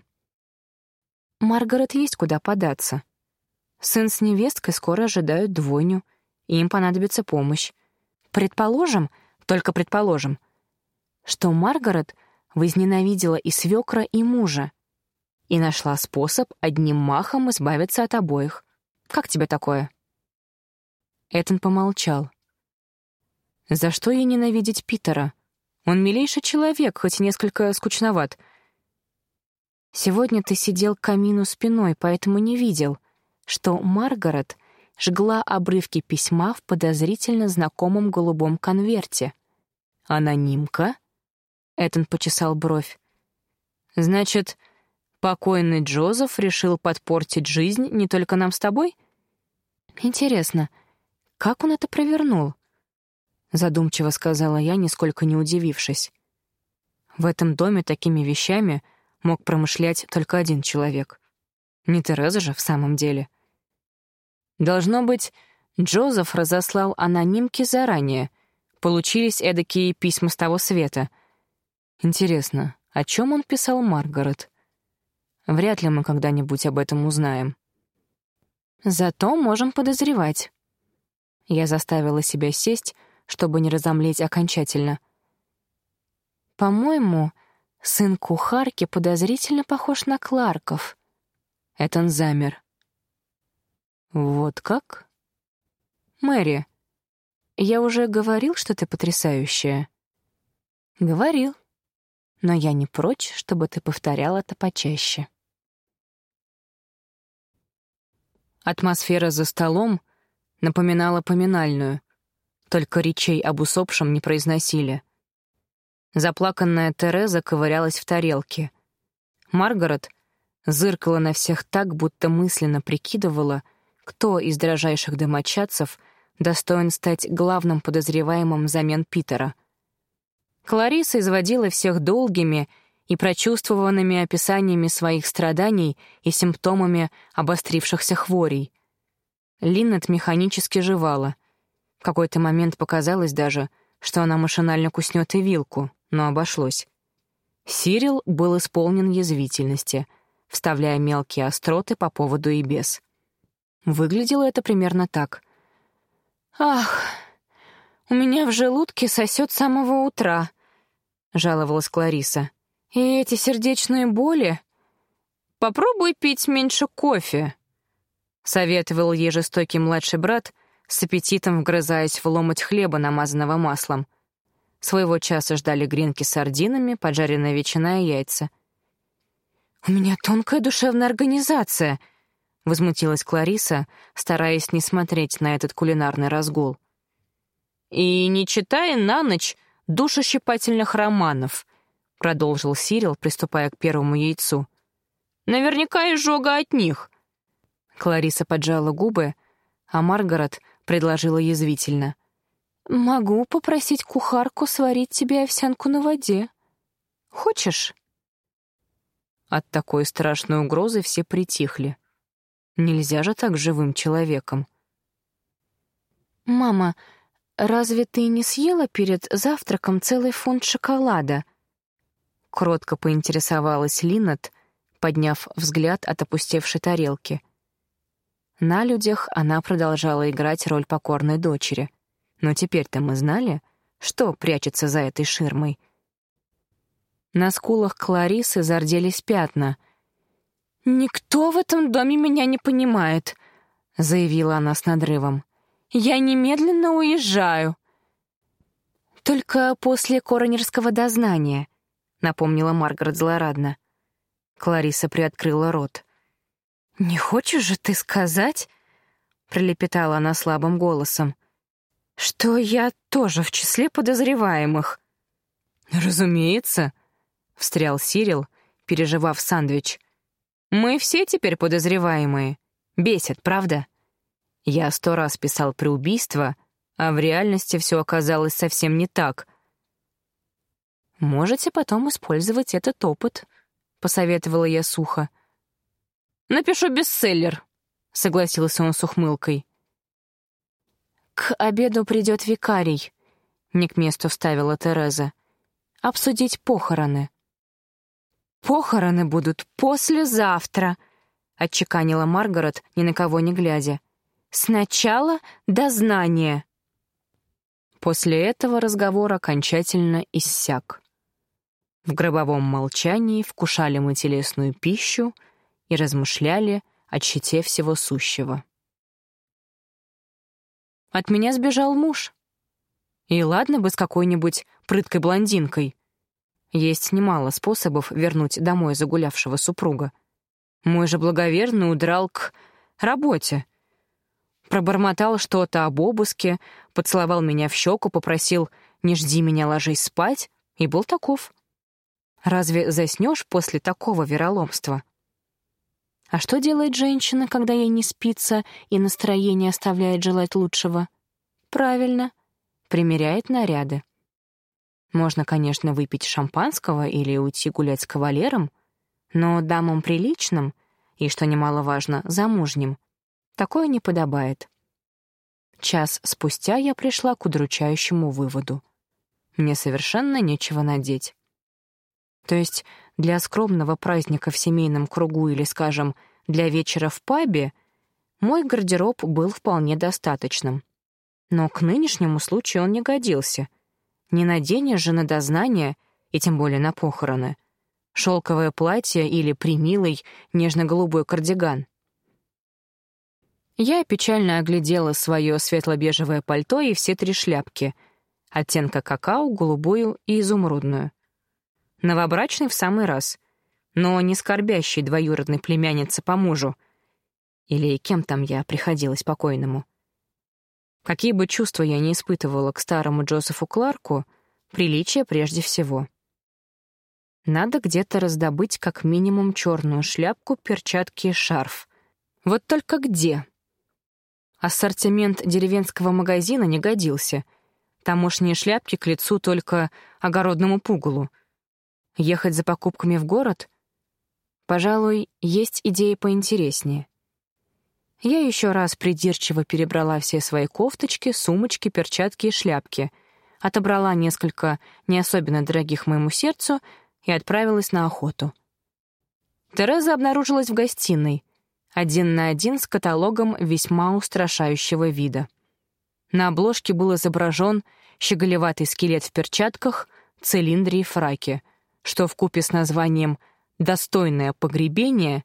Маргарет есть куда податься. Сын с невесткой скоро ожидают двойню, и им понадобится помощь. Предположим, только предположим, что Маргарет возненавидела и свекра, и мужа, и нашла способ одним махом избавиться от обоих. Как тебе такое?» Этон помолчал. «За что ей ненавидеть Питера? Он милейший человек, хоть несколько скучноват. Сегодня ты сидел к камину спиной, поэтому не видел, что Маргарет жгла обрывки письма в подозрительно знакомом голубом конверте. Анонимка?» Этон почесал бровь. «Значит, Покойный Джозеф решил подпортить жизнь не только нам с тобой? Интересно, как он это провернул? Задумчиво сказала я, нисколько не удивившись. В этом доме такими вещами мог промышлять только один человек. Не Тереза же в самом деле. Должно быть, Джозеф разослал анонимки заранее. Получились эдакие письма с того света. Интересно, о чем он писал Маргарет? Вряд ли мы когда-нибудь об этом узнаем. Зато можем подозревать. Я заставила себя сесть, чтобы не разомлеть окончательно. По-моему, сын кухарки подозрительно похож на Кларков. Этон замер. Вот как? Мэри, я уже говорил, что ты потрясающая. Говорил. Но я не прочь, чтобы ты повторял это почаще. Атмосфера за столом напоминала поминальную, только речей об усопшем не произносили. Заплаканная Тереза ковырялась в тарелке. Маргарет зыркала на всех так, будто мысленно прикидывала, кто из дрожайших домочадцев достоин стать главным подозреваемым взамен Питера. Клариса изводила всех долгими и прочувствованными описаниями своих страданий и симптомами обострившихся хворей. Линнет механически жевала. В какой-то момент показалось даже, что она машинально куснет и вилку, но обошлось. Сирил был исполнен язвительности, вставляя мелкие остроты по поводу и без. Выглядело это примерно так. «Ах, у меня в желудке сосет с самого утра», — жаловалась Клариса. И эти сердечные боли? Попробуй пить меньше кофе, — советовал ей жестокий младший брат, с аппетитом вгрызаясь в ломоть хлеба, намазанного маслом. Своего часа ждали гринки с сардинами, поджаренная ветчина и яйца. «У меня тонкая душевная организация», — возмутилась Клариса, стараясь не смотреть на этот кулинарный разгул. «И не читая на ночь душещипательных романов», продолжил Сирил, приступая к первому яйцу. «Наверняка изжога от них». Клариса поджала губы, а Маргарет предложила язвительно. «Могу попросить кухарку сварить тебе овсянку на воде. Хочешь?» От такой страшной угрозы все притихли. Нельзя же так живым человеком. «Мама, разве ты не съела перед завтраком целый фунт шоколада?» Кротко поинтересовалась Линнет, подняв взгляд от опустевшей тарелки. На людях она продолжала играть роль покорной дочери. Но теперь-то мы знали, что прячется за этой ширмой. На скулах Кларисы зарделись пятна. «Никто в этом доме меня не понимает», — заявила она с надрывом. «Я немедленно уезжаю». «Только после коронерского дознания», напомнила Маргарет злорадно. Клариса приоткрыла рот. «Не хочешь же ты сказать?» — пролепетала она слабым голосом. «Что я тоже в числе подозреваемых?» «Разумеется», — встрял Сирил, переживав сандвич. «Мы все теперь подозреваемые. Бесит, правда? Я сто раз писал при убийстве, а в реальности все оказалось совсем не так. «Можете потом использовать этот опыт», — посоветовала я сухо. «Напишу бестселлер», — согласился он с ухмылкой. «К обеду придет викарий», — не к месту вставила Тереза. «Обсудить похороны». «Похороны будут послезавтра», — отчеканила Маргарет, ни на кого не глядя. «Сначала дознание». После этого разговор окончательно иссяк. В гробовом молчании вкушали мы телесную пищу и размышляли о чете всего сущего. От меня сбежал муж. И ладно бы с какой-нибудь прыткой блондинкой. Есть немало способов вернуть домой загулявшего супруга. Мой же благоверный удрал к работе. Пробормотал что-то об обыске, поцеловал меня в щеку, попросил «не жди меня, ложись спать», и был таков. Разве заснешь после такого вероломства? А что делает женщина, когда ей не спится и настроение оставляет желать лучшего? Правильно, примеряет наряды. Можно, конечно, выпить шампанского или уйти гулять с кавалером, но дамам приличным и, что немаловажно, замужним. Такое не подобает. Час спустя я пришла к удручающему выводу. Мне совершенно нечего надеть. То есть для скромного праздника в семейном кругу или, скажем, для вечера в пабе мой гардероб был вполне достаточным. Но к нынешнему случаю он не годился. Не наденешь же на дознание, и тем более на похороны, шелковое платье или примилый нежно-голубой кардиган. Я печально оглядела свое светло-бежевое пальто и все три шляпки — оттенка какао, голубую и изумрудную. Новобрачный в самый раз, но не скорбящий двоюродной племяннице по мужу. Или кем там я приходилась покойному. Какие бы чувства я не испытывала к старому Джозефу Кларку, приличие прежде всего. Надо где-то раздобыть как минимум черную шляпку, перчатки и шарф. Вот только где? Ассортимент деревенского магазина не годился. Тамошние шляпки к лицу только огородному пугалу. Ехать за покупками в город? Пожалуй, есть идеи поинтереснее. Я еще раз придирчиво перебрала все свои кофточки, сумочки, перчатки и шляпки, отобрала несколько не особенно дорогих моему сердцу — и отправилась на охоту. Тереза обнаружилась в гостиной, один на один с каталогом весьма устрашающего вида. На обложке был изображен щеголеватый скелет в перчатках, цилиндре и фраке, что вкупе с названием «Достойное погребение»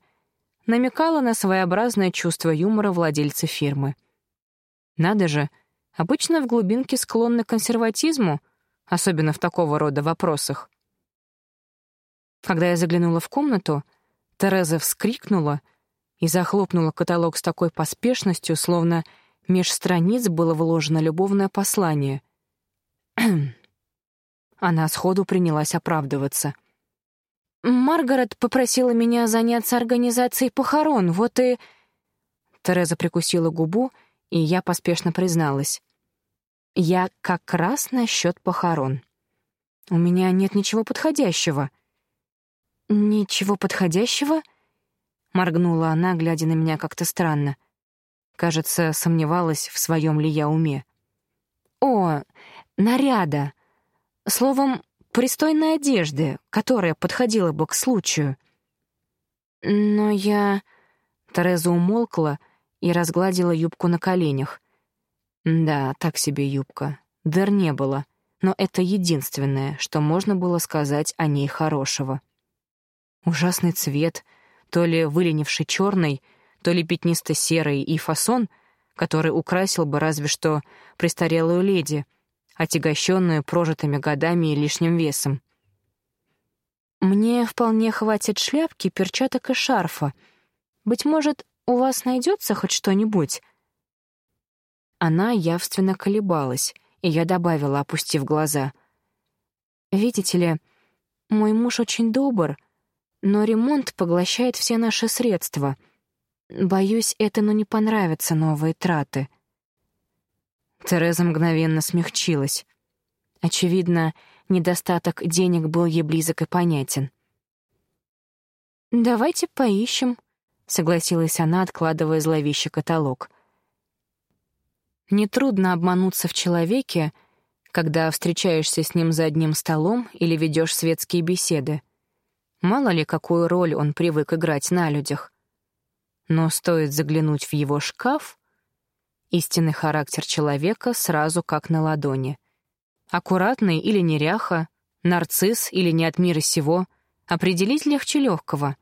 намекало на своеобразное чувство юмора владельца фирмы. Надо же, обычно в глубинке склонны к консерватизму, особенно в такого рода вопросах. Когда я заглянула в комнату, Тереза вскрикнула и захлопнула каталог с такой поспешностью, словно меж страниц было вложено любовное послание. (clears throat) Она сходу принялась оправдываться. «Маргарет попросила меня заняться организацией похорон, вот и...» Тереза прикусила губу, и я поспешно призналась. «Я как раз насчет похорон. У меня нет ничего подходящего». «Ничего подходящего?» — моргнула она, глядя на меня как-то странно. Кажется, сомневалась, в своем ли я уме. «О, наряда! Словом, пристойной одежды, которая подходила бы к случаю». «Но я...» Тереза умолкла и разгладила юбку на коленях. Да, так себе юбка. Дыр не было, но это единственное, что можно было сказать о ней хорошего. Ужасный цвет, то ли выленивший черный, то ли пятнисто-серый и фасон, который украсил бы разве что престарелую леди, отягощенную прожитыми годами и лишним весом. «Мне вполне хватит шляпки, перчаток и шарфа. Быть может, у вас найдется хоть что-нибудь?» Она явственно колебалась, и я добавила, опустив глаза. «Видите ли, мой муж очень добр, но ремонт поглощает все наши средства. Боюсь, этому не понравятся новые траты. Тереза мгновенно смягчилась. Очевидно, недостаток денег был ей близок и понятен. «Давайте поищем», — согласилась она, откладывая зловещий каталог. Нетрудно обмануться в человеке, когда встречаешься с ним за одним столом или ведешь светские беседы. Мало ли, какую роль он привык играть на людях. Но стоит заглянуть в его шкаф, истинный характер человека сразу как на ладони. Аккуратный или неряха, нарцисс или не от мира сего, определить легче легкого.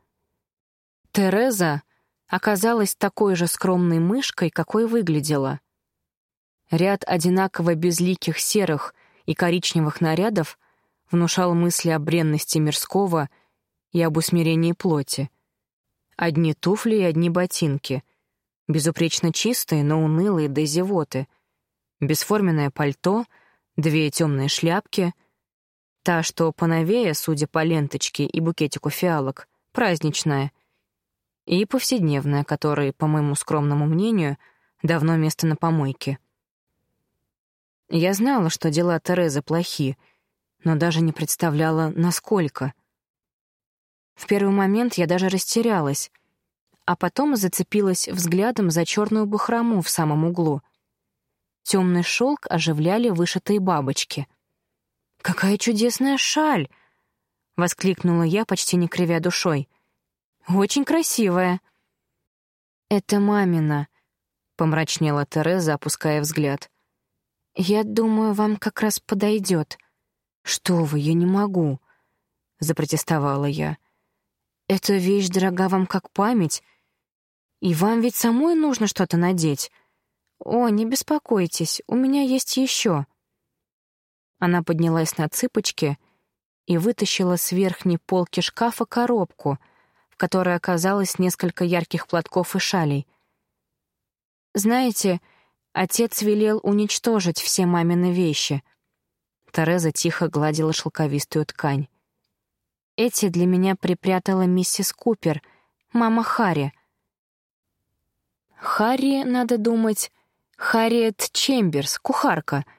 Тереза оказалась такой же скромной мышкой, какой выглядела. Ряд одинаково безликих серых и коричневых нарядов внушал мысли о бренности мирского — и об усмирении плоти. Одни туфли и одни ботинки. Безупречно чистые, но унылые до зевоты. Бесформенное пальто, две темные шляпки. Та, что поновее, судя по ленточке и букетику фиалок, праздничная. И повседневная, которая, по моему скромному мнению, давно место на помойке. Я знала, что дела Терезы плохи, но даже не представляла, насколько — в первый момент я даже растерялась. А потом зацепилась взглядом за черную бахрому в самом углу. Темный шелк оживляли вышитые бабочки. «Какая чудесная шаль!» — воскликнула я, почти не кривя душой. «Очень красивая». «Это мамина», — помрачнела Тереза, опуская взгляд. «Я думаю, вам как раз подойдет». «Что вы, я не могу», — запротестовала я. «Эта вещь дорога вам как память, и вам ведь самой нужно что-то надеть. О, не беспокойтесь, у меня есть еще». Она поднялась на цыпочки и вытащила с верхней полки шкафа коробку, в которой оказалось несколько ярких платков и шалей. «Знаете, отец велел уничтожить все мамины вещи». Тереза тихо гладила шелковистую ткань. «Эти для меня припрятала миссис Купер, мама Харри». Харри, надо думать, Харриет Чемберс, кухарка —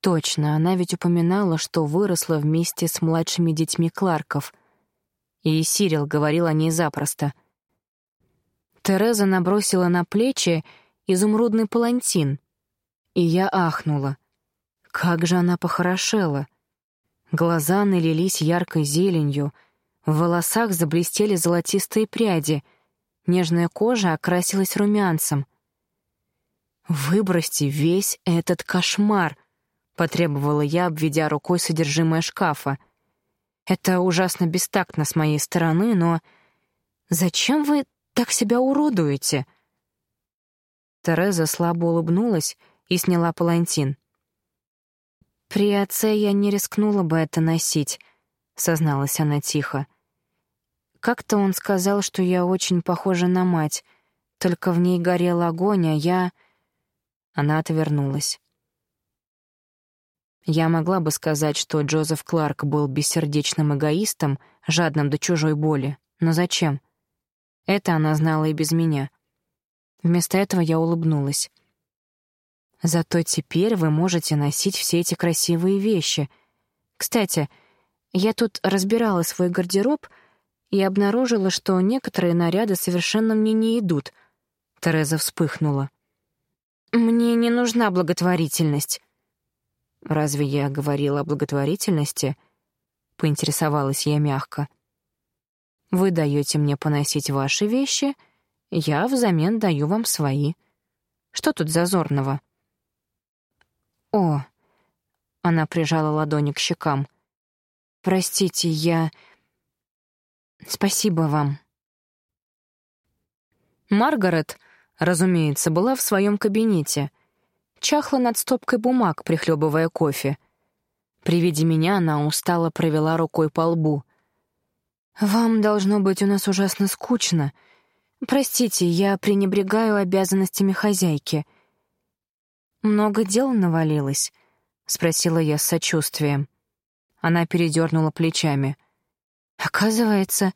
Точно, она ведь упоминала, что выросла вместе с младшими детьми Кларков. И Сирил говорил о ней запросто. Тереза набросила на плечи изумрудный палантин, и я ахнула. Как же она похорошела! Глаза налились яркой зеленью, в волосах заблестели золотистые пряди, нежная кожа окрасилась румянцем. «Выбросьте весь этот кошмар!» потребовала я, обведя рукой содержимое шкафа. Это ужасно бестактно с моей стороны, но зачем вы так себя уродуете? Тереза слабо улыбнулась и сняла палантин. «При отце я не рискнула бы это носить», — созналась она тихо. «Как-то он сказал, что я очень похожа на мать, только в ней горел огонь, а я...» Она отвернулась. Я могла бы сказать, что Джозеф Кларк был бессердечным эгоистом, жадным до чужой боли. Но зачем? Это она знала и без меня. Вместо этого я улыбнулась. Зато теперь вы можете носить все эти красивые вещи. Кстати, я тут разбирала свой гардероб и обнаружила, что некоторые наряды совершенно мне не идут. Тереза вспыхнула. «Мне не нужна благотворительность», «Разве я говорила о благотворительности?» — поинтересовалась я мягко. «Вы даете мне поносить ваши вещи, я взамен даю вам свои. Что тут зазорного?» «О!» — она прижала ладони к щекам. «Простите, я... Спасибо вам». Маргарет, разумеется, была в своем кабинете — чахла над стопкой бумаг, прихлебывая кофе. При виде меня она устало провела рукой по лбу. «Вам, должно быть, у нас ужасно скучно. Простите, я пренебрегаю обязанностями хозяйки». «Много дел навалилось?» — спросила я с сочувствием. Она передернула плечами. «Оказывается,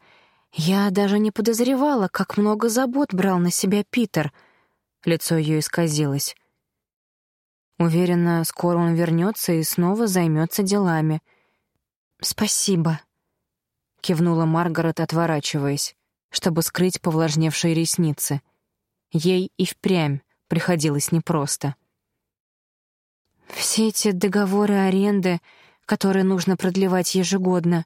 я даже не подозревала, как много забот брал на себя Питер». Лицо ее исказилось. Уверена, скоро он вернется и снова займется делами. «Спасибо», — кивнула Маргарет, отворачиваясь, чтобы скрыть повлажневшие ресницы. Ей и впрямь приходилось непросто. «Все эти договоры аренды, которые нужно продлевать ежегодно.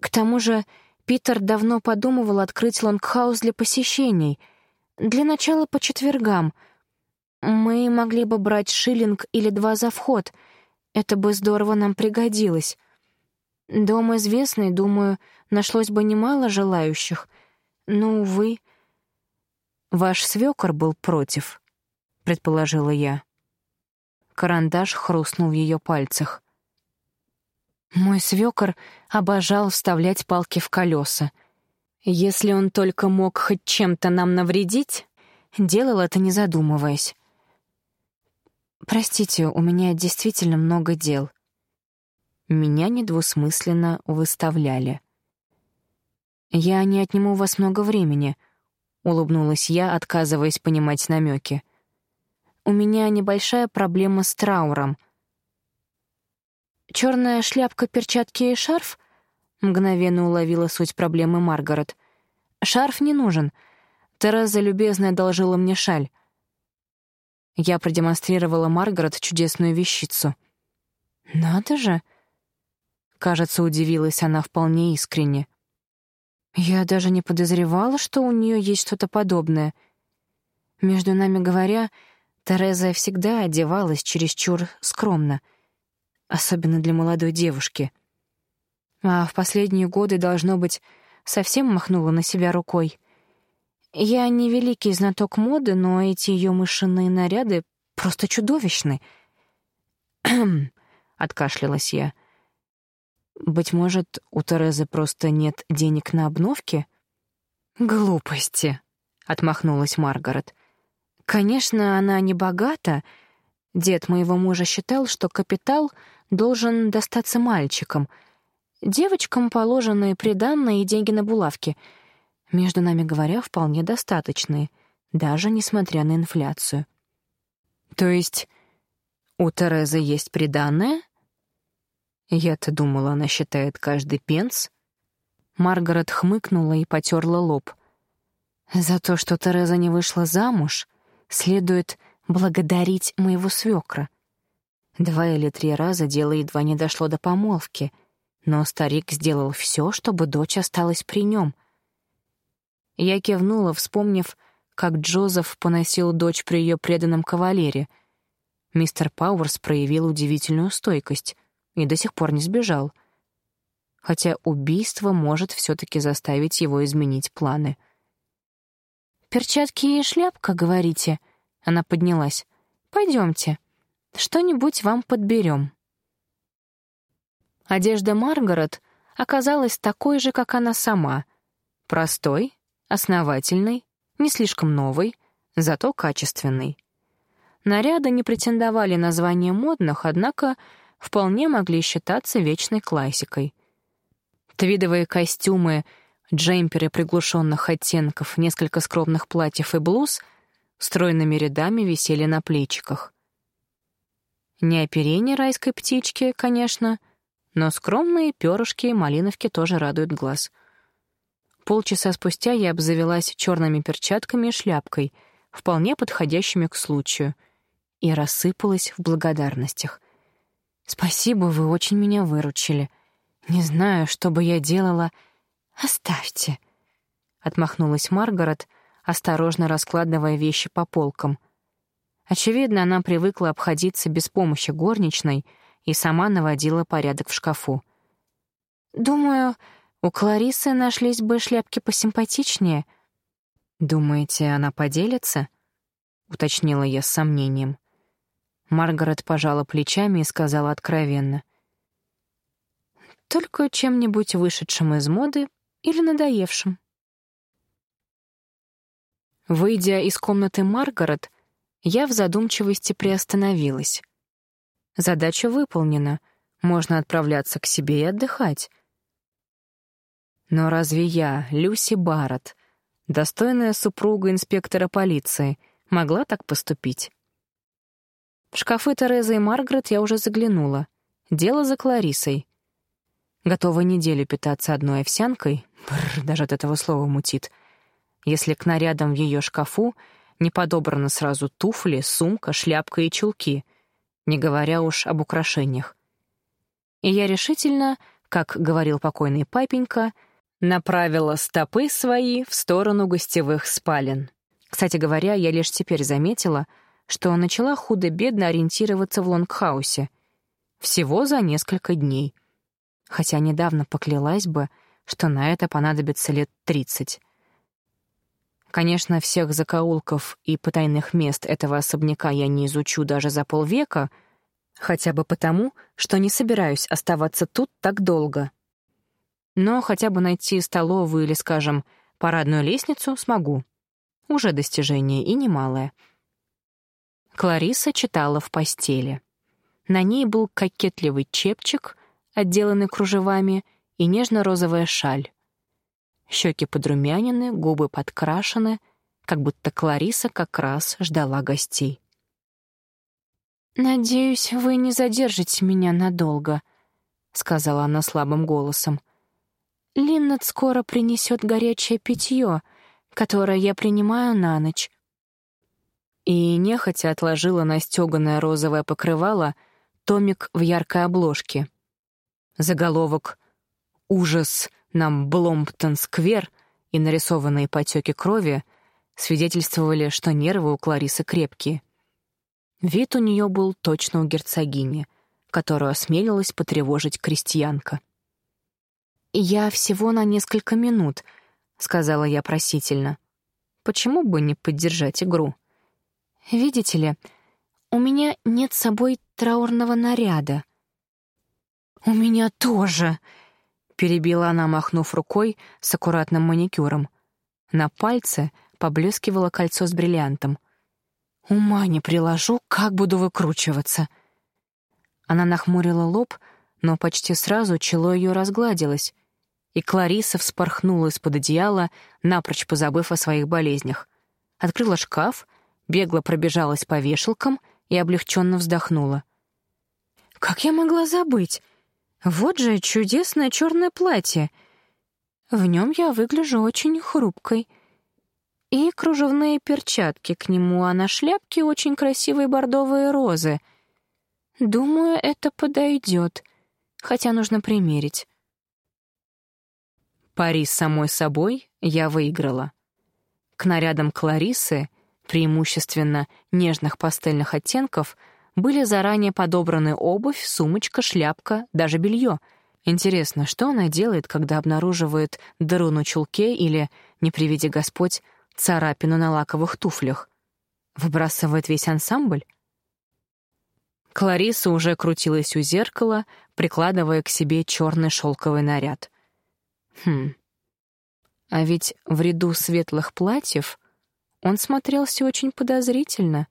К тому же Питер давно подумывал открыть лонгхаус для посещений. Для начала по четвергам — мы могли бы брать шиллинг или два за вход. Это бы здорово нам пригодилось. Дом известный, думаю, нашлось бы немало желающих. Но, увы... Ваш свёкор был против, предположила я. Карандаш хрустнул в ее пальцах. Мой свёкор обожал вставлять палки в колеса. Если он только мог хоть чем-то нам навредить, делал это не задумываясь. «Простите, у меня действительно много дел». Меня недвусмысленно выставляли. «Я не отниму у вас много времени», — улыбнулась я, отказываясь понимать намеки. «У меня небольшая проблема с трауром». «Черная шляпка, перчатки и шарф?» — мгновенно уловила суть проблемы Маргарет. «Шарф не нужен. Тереза любезно одолжила мне шаль. Я продемонстрировала Маргарет чудесную вещицу. «Надо же!» Кажется, удивилась она вполне искренне. Я даже не подозревала, что у нее есть что-то подобное. Между нами говоря, Тереза всегда одевалась чересчур скромно, особенно для молодой девушки. А в последние годы, должно быть, совсем махнула на себя рукой. Я не великий знаток моды, но эти ее мышиные наряды просто чудовищны. (clears throat) откашлялась я. Быть может, у Терезы просто нет денег на обновки? Глупости, отмахнулась Маргарет. Конечно, она не богата. Дед моего мужа считал, что капитал должен достаться мальчикам. Девочкам положены приданные и деньги на булавки. Между нами говоря, вполне достаточные, даже несмотря на инфляцию. То есть у Терезы есть приданное? Я-то думала, она считает каждый пенс. Маргарет хмыкнула и потерла лоб. За то, что Тереза не вышла замуж, следует благодарить моего свекра. Два или три раза дело едва не дошло до помолвки, но старик сделал все, чтобы дочь осталась при нем. Я кивнула, вспомнив, как Джозеф поносил дочь при ее преданном кавалере. Мистер Пауэрс проявил удивительную стойкость и до сих пор не сбежал. Хотя убийство может все-таки заставить его изменить планы — «Перчатки и шляпка, говорите?» Она поднялась. «Пойдемте. Что-нибудь вам подберем». Одежда Маргарет оказалась такой же, как она сама. Простой, основательной, не слишком новой, зато качественной. Наряды не претендовали на звание модных, однако вполне могли считаться вечной классикой. Твидовые костюмы — Джемперы приглушенных оттенков, несколько скромных платьев и блуз стройными рядами висели на плечиках. Не оперение райской птички, конечно, но скромные перышки и малиновки тоже радуют глаз. Полчаса спустя я обзавелась черными перчатками и шляпкой, вполне подходящими к случаю, и рассыпалась в благодарностях. «Спасибо, вы очень меня выручили. Не знаю, что бы я делала...» «Оставьте», — отмахнулась Маргарет, осторожно раскладывая вещи по полкам. Очевидно, она привыкла обходиться без помощи горничной и сама наводила порядок в шкафу. «Думаю, у Кларисы нашлись бы шляпки посимпатичнее». «Думаете, она поделится?» — уточнила я с сомнением. Маргарет пожала плечами и сказала откровенно. «Только чем-нибудь вышедшим из моды или надоевшим. Выйдя из комнаты Маргарет, я в задумчивости приостановилась. Задача выполнена, можно отправляться к себе и отдыхать. Но разве я, Люси Барретт, достойная супруга инспектора полиции, могла так поступить? В шкафы Терезы и Маргарет я уже заглянула. Дело за Кларисой. Готова неделю питаться одной овсянкой, бррр, даже от этого слова мутит, если к нарядам в ее шкафу не подобраны сразу туфли, сумка, шляпка и чулки, не говоря уж об украшениях. И я решительно, как говорил покойный папенька, направила стопы свои в сторону гостевых спален. Кстати говоря, я лишь теперь заметила, что начала худо-бедно ориентироваться в лонгхаусе. Всего за несколько дней — хотя недавно поклялась бы, что на это понадобится лет тридцать. Конечно, всех закоулков и потайных мест этого особняка я не изучу даже за полвека, хотя бы потому, что не собираюсь оставаться тут так долго. Но хотя бы найти столовую или, скажем, парадную лестницу смогу. Уже достижение и немалое. Клариса читала в постели. На ней был кокетливый чепчик отделанный кружевами, и нежно-розовая шаль. Щеки подрумянены, губы подкрашены, как будто Клариса как раз ждала гостей. «Надеюсь, вы не задержите меня надолго», — сказала она слабым голосом. «Линнет скоро принесет горячее питье. которое я принимаю на ночь». И нехотя отложила на стёганое розовое покрывало томик в яркой обложке. Заголовок «Ужас нам Бломптон-сквер» и нарисованные потеки крови свидетельствовали, что нервы у Кларисы крепкие. Вид у нее был точно у герцогини, которую осмелилась потревожить крестьянка. «Я всего на несколько минут», — сказала я просительно. «Почему бы не поддержать игру? Видите ли, у меня нет с собой траурного наряда». «У меня тоже», — перебила она, махнув рукой с аккуратным маникюром. На пальце поблескивало кольцо с бриллиантом. «Ума не приложу, как буду выкручиваться». Она нахмурила лоб, но почти сразу чело ее разгладилось, и Клариса вспорхнула из-под одеяла, напрочь позабыв о своих болезнях. Открыла шкаф, бегло пробежалась по вешалкам и облегченно вздохнула. «Как я могла забыть? Вот же чудесное черное платье. В нем я выгляжу очень хрупкой. И кружевные перчатки к нему, а на шляпке очень красивые бордовые розы. Думаю, это подойдет, хотя нужно примерить. Пари с самой собой я выиграла. К нарядам Кларисы, преимущественно нежных пастельных оттенков, были заранее подобраны обувь, сумочка, шляпка, даже белье. Интересно, что она делает, когда обнаруживает дыру на чулке или, не приведи Господь, царапину на лаковых туфлях? Выбрасывает весь ансамбль? Клариса уже крутилась у зеркала, прикладывая к себе черный шелковый наряд — Хм. А ведь в ряду светлых платьев он смотрелся очень подозрительно.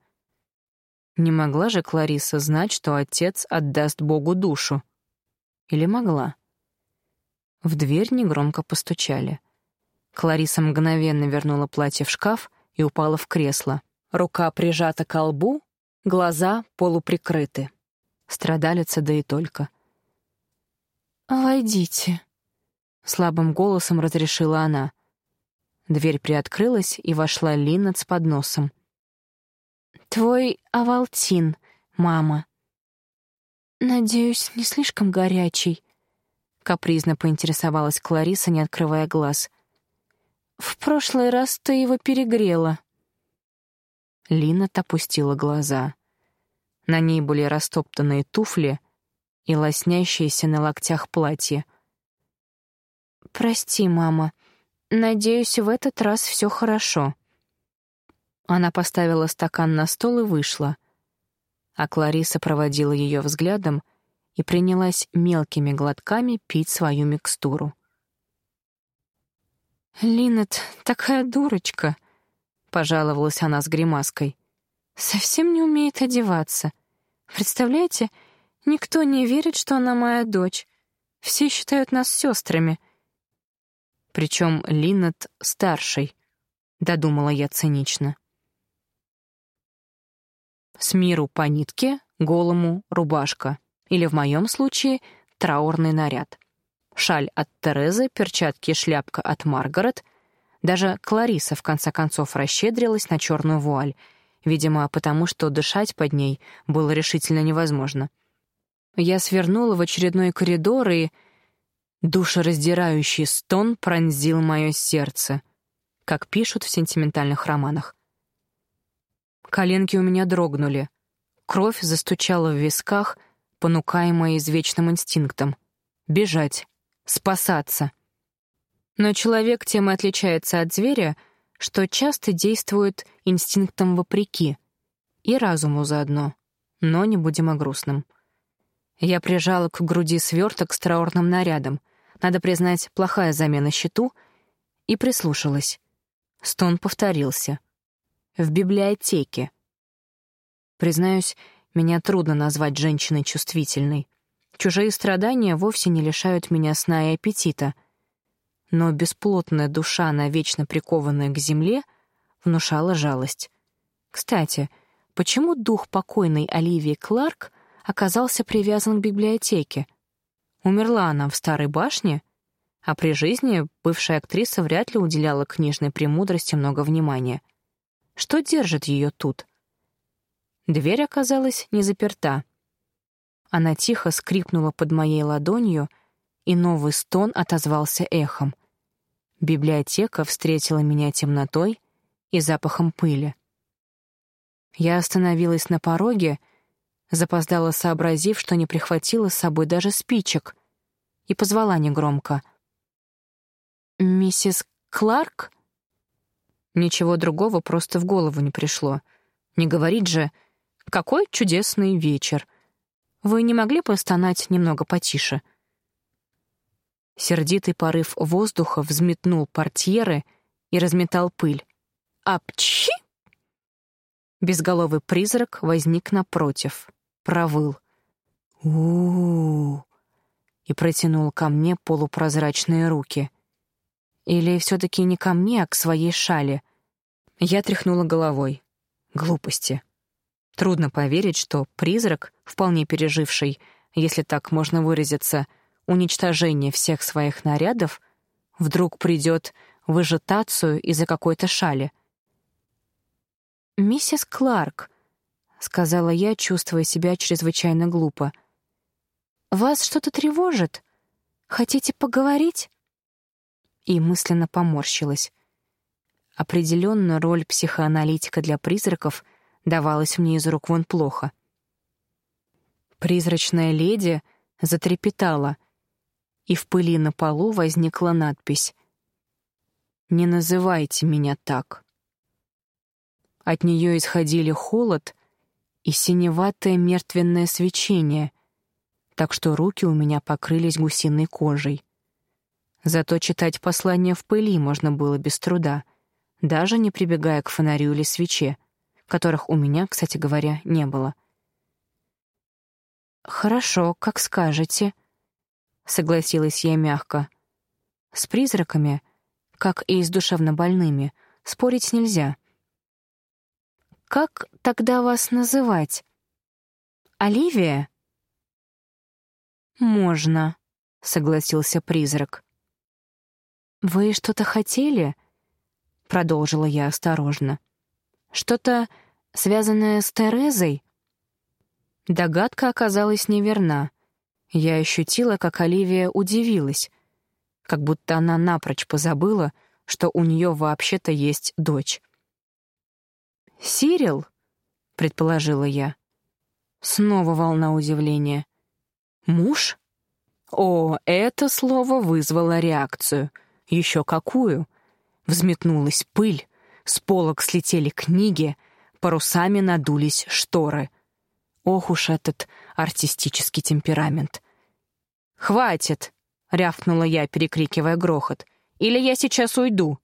Не могла же Клариса знать, что отец отдаст Богу душу? Или могла? В дверь негромко постучали. Клариса мгновенно вернула платье в шкаф и упала в кресло. Рука прижата к лбу, глаза полуприкрыты. Страдалица да и только. «Войдите», слабым голосом разрешила она. Дверь приоткрылась, и вошла Линнет с подносом. «Твой авалтин, мама». «Надеюсь, не слишком горячий», — капризно поинтересовалась Клариса, не открывая глаз. «В прошлый раз ты его перегрела». Линнет опустила глаза. На ней были растоптанные туфли и лоснящиеся на локтях платье — «Прости, мама. Надеюсь, в этот раз все хорошо». Она поставила стакан на стол и вышла. А Клариса проводила ее взглядом и принялась мелкими глотками пить свою микстуру. «Линет такая дурочка», — пожаловалась она с гримаской. «Совсем не умеет одеваться. Представляете, никто не верит, что она моя дочь. Все считают нас сестрами причем Линнет старший, додумала я цинично. С миру по нитке, голому рубашка, или в моем случае траурный наряд. Шаль от Терезы, перчатки и шляпка от Маргарет. Даже Клариса в конце концов расщедрилась на черную вуаль, видимо, потому что дышать под ней было решительно невозможно. Я свернула в очередной коридор и Душераздирающий стон пронзил мое сердце, как пишут в сентиментальных романах. Коленки у меня дрогнули. Кровь застучала в висках, понукаемая извечным инстинктом. Бежать, спасаться. Но человек тем и отличается от зверя, что часто действует инстинктом вопреки, и разуму заодно. Но не будем о грустном. Я прижала к груди сверток с траурным нарядом, надо признать, плохая замена счету, и прислушалась. Стон повторился. В библиотеке. Признаюсь, меня трудно назвать женщиной чувствительной. Чужие страдания вовсе не лишают меня сна и аппетита. Но бесплотная душа, навечно прикованная к земле, внушала жалость. Кстати, почему дух покойной Оливии Кларк оказался привязан к библиотеке — Умерла она в старой башне? А при жизни бывшая актриса вряд ли уделяла книжной премудрости много внимания. Что держит ее тут? Дверь оказалась не заперта. Она тихо скрипнула под моей ладонью, и новый стон отозвался эхом. Библиотека встретила меня темнотой и запахом пыли. Я остановилась на пороге, запоздала, сообразив, что не прихватила с собой даже спичек, и позвала негромко. «Миссис Кларк?» Ничего другого просто в голову не пришло. Не говорить же «Какой чудесный вечер!» Вы не могли бы стонать немного потише?» Сердитый порыв воздуха взметнул портьеры и разметал пыль. «Апчи!» Безголовый призрак возник напротив, провыл. у у и протянул ко мне полупрозрачные руки. Или все-таки не ко мне, а к своей шале. Я тряхнула головой. Глупости. Трудно поверить, что призрак, вполне переживший, если так можно выразиться, уничтожение всех своих нарядов, вдруг придет в ажитацию из-за какой-то шали. «Миссис Кларк», — сказала я, чувствуя себя чрезвычайно глупо, — «вас что-то тревожит? Хотите поговорить?» И мысленно поморщилась. Определенно роль психоаналитика для призраков — давалось мне из рук вон плохо. Призрачная леди затрепетала, и в пыли на полу возникла надпись «Не называйте меня так». От нее исходили холод и синеватое мертвенное свечение, так что руки у меня покрылись гусиной кожей. Зато читать послание в пыли можно было без труда, даже не прибегая к фонарю или свече — которых у меня, кстати говоря, не было. «Хорошо, как скажете», — согласилась я мягко. «С призраками, как и с душевнобольными, спорить нельзя». «Как тогда вас называть? Оливия?» «Можно», — согласился призрак. «Вы что-то хотели?» — продолжила я осторожно. Что-то, связанное с Терезой? Догадка оказалась неверна. Я ощутила, как Оливия удивилась, как будто она напрочь позабыла, что у нее вообще-то есть дочь. «Сирил?» — предположила я. Снова волна удивления. «Муж?» О, это слово вызвало реакцию. Еще какую? Взметнулась пыль, с полок слетели книги, парусами надулись шторы. Ох уж этот артистический темперамент. «Хватит!» — рявкнула я, перекрикивая грохот. «Или я сейчас уйду!»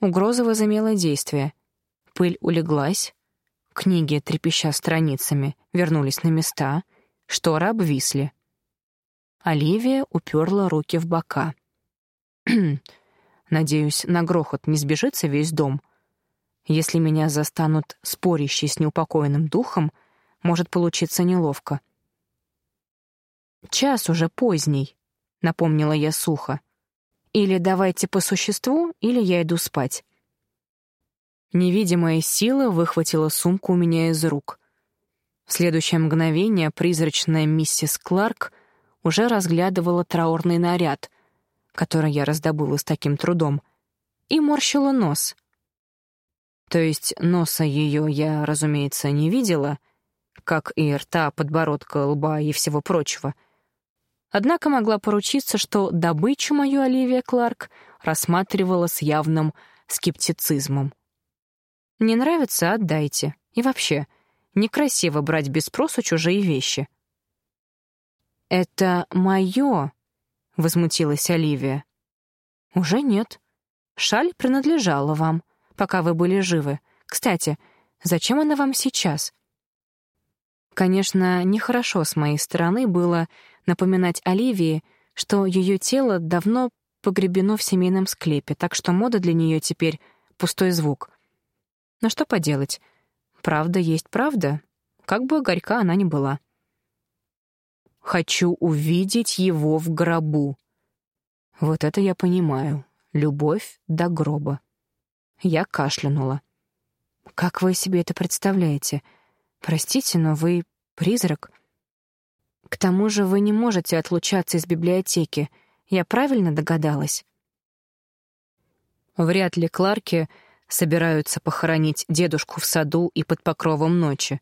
Угроза возымела действие. Пыль улеглась, книги, трепеща страницами, вернулись на места, шторы обвисли. Оливия уперла руки в бока. (clears throat) Надеюсь, на грохот не сбежится весь дом. Если меня застанут спорящие с неупокоенным духом, может получиться неловко. «Час уже поздний», — напомнила я сухо. «Или давайте по существу, или я иду спать». Невидимая сила выхватила сумку у меня из рук. В следующее мгновение призрачная миссис Кларк уже разглядывала траурный наряд, который я раздобыла с таким трудом, и морщила нос. То есть носа ее я, разумеется, не видела, как и рта, подбородка, лба и всего прочего. Однако могла поручиться, что добычу мою Оливия Кларк рассматривала с явным скептицизмом. «Не нравится — отдайте. И вообще, некрасиво брать без спросу чужие вещи». «Это мое», — возмутилась Оливия. «Уже нет. Шаль принадлежала вам, пока вы были живы. Кстати, зачем она вам сейчас?» Конечно, нехорошо с моей стороны было напоминать Оливии, что ее тело давно погребено в семейном склепе, так что мода для нее теперь — пустой звук. Но что поделать? Правда есть правда, как бы горька она ни была. Хочу увидеть его в гробу. Вот это я понимаю. Любовь до гроба. Я кашлянула. Как вы себе это представляете? Простите, но вы призрак. К тому же вы не можете отлучаться из библиотеки. Я правильно догадалась? Вряд ли Кларки собираются похоронить дедушку в саду и под покровом ночи.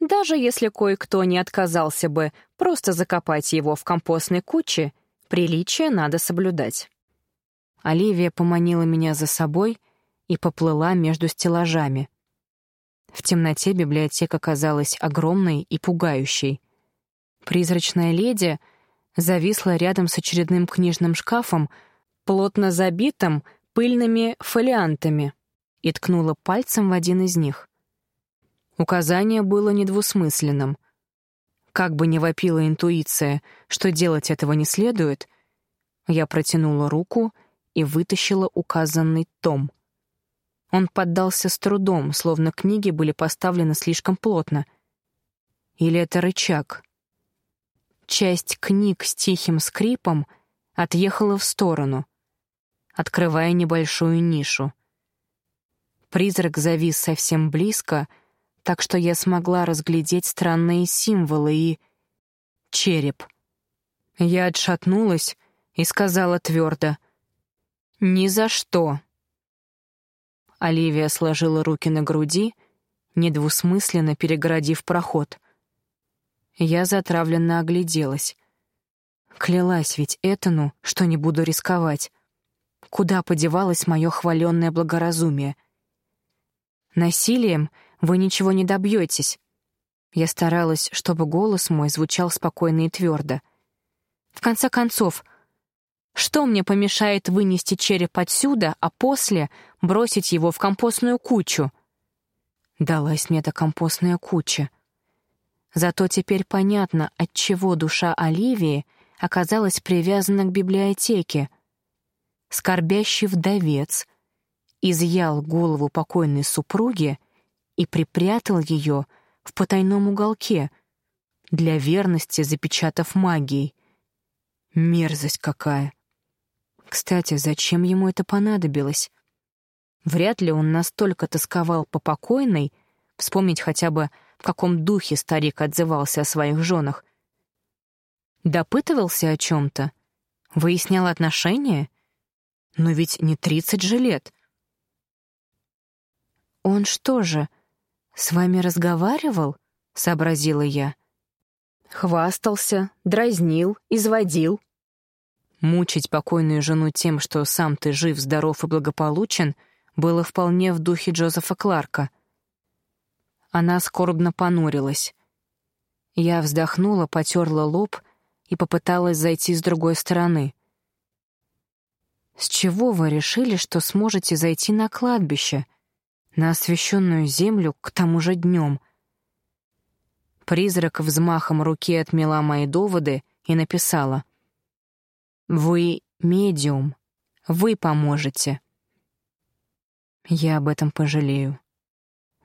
Даже если кое-кто не отказался бы просто закопать его в компостной куче, приличие надо соблюдать. Оливия поманила меня за собой и поплыла между стеллажами. В темноте библиотека казалась огромной и пугающей. Призрачная леди зависла рядом с очередным книжным шкафом, плотно забитым пыльными фолиантами, и ткнула пальцем в один из них. Указание было недвусмысленным. Как бы ни вопила интуиция, что делать этого не следует, я протянула руку и вытащила указанный том. Он поддался с трудом, словно книги были поставлены слишком плотно. Или это рычаг? Часть книг с тихим скрипом отъехала в сторону, открывая небольшую нишу. Призрак завис совсем близко, так что я смогла разглядеть странные символы и... череп. Я отшатнулась и сказала твердо — «Ни за что!» Оливия сложила руки на груди, недвусмысленно перегородив проход. Я затравленно огляделась. Клялась ведь Этану, что не буду рисковать. Куда подевалось мое хваленное благоразумие? Насилием вы ничего не добьетесь. Я старалась, чтобы голос мой звучал спокойно и твердо. В конце концов, что мне помешает вынести череп отсюда, а после бросить его в компостную кучу? Далась мне эта компостная куча. Зато теперь понятно, отчего душа Оливии оказалась привязана к библиотеке. Скорбящий вдовец изъял голову покойной супруги и припрятал ее в потайном уголке, для верности запечатав магией. Мерзость какая! Кстати, зачем ему это понадобилось? Вряд ли он настолько тосковал по покойной, вспомнить хотя бы, в каком духе старик отзывался о своих женах. Допытывался о чем-то? Выяснял отношения? Но ведь не тридцать же лет. «Он что же, с вами разговаривал?» — сообразила я. Хвастался, дразнил, изводил. Мучить покойную жену тем, что сам ты жив, здоров и благополучен, было вполне в духе Джозефа Кларка. Она скорбно понурилась. Я вздохнула, потерла лоб и попыталась зайти с другой стороны. «С чего вы решили, что сможете зайти на кладбище, на освященную землю, к тому же днем?» Призрак взмахом руки отмела мои доводы и написала. Вы медиум. Вы поможете. Я об этом пожалею.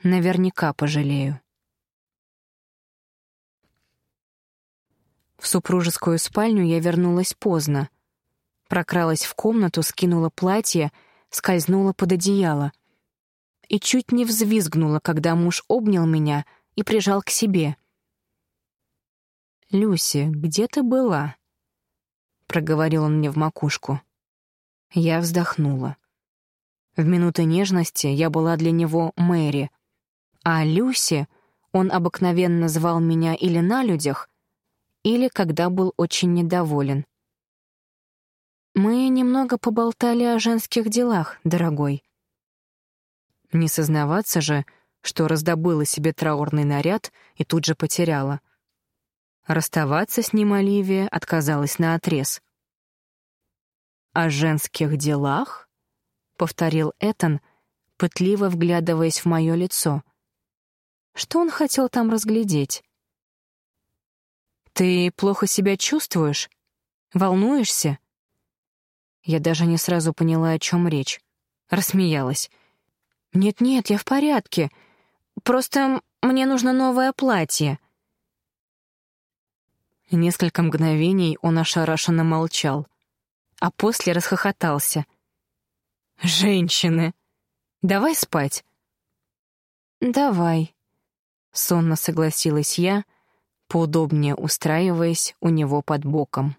Наверняка пожалею. В супружескую спальню я вернулась поздно. Прокралась в комнату, скинула платье, скользнула под одеяло. И чуть не взвизгнула, когда муж обнял меня и прижал к себе. «Люси, где ты была?» проговорил он мне в макушку. Я вздохнула. В минуты нежности я была для него Мэри, а Люси он обыкновенно звал меня или на людях, или когда был очень недоволен. Мы немного поболтали о женских делах, дорогой. Не сознаваться же, что раздобыла себе траурный наряд и тут же потеряла — Расставаться с ним Оливия отказалась наотрез. «О женских делах?» — повторил Этан, пытливо вглядываясь в мое лицо. Что он хотел там разглядеть? «Ты плохо себя чувствуешь? Волнуешься?» Я даже не сразу поняла, о чем речь. Рассмеялась. «Нет-нет, я в порядке. Просто мне нужно новое платье». Несколько мгновений он ошарашенно молчал, а после расхохотался. «Женщины! Давай спать!» «Давай», — сонно согласилась я, поудобнее устраиваясь у него под боком.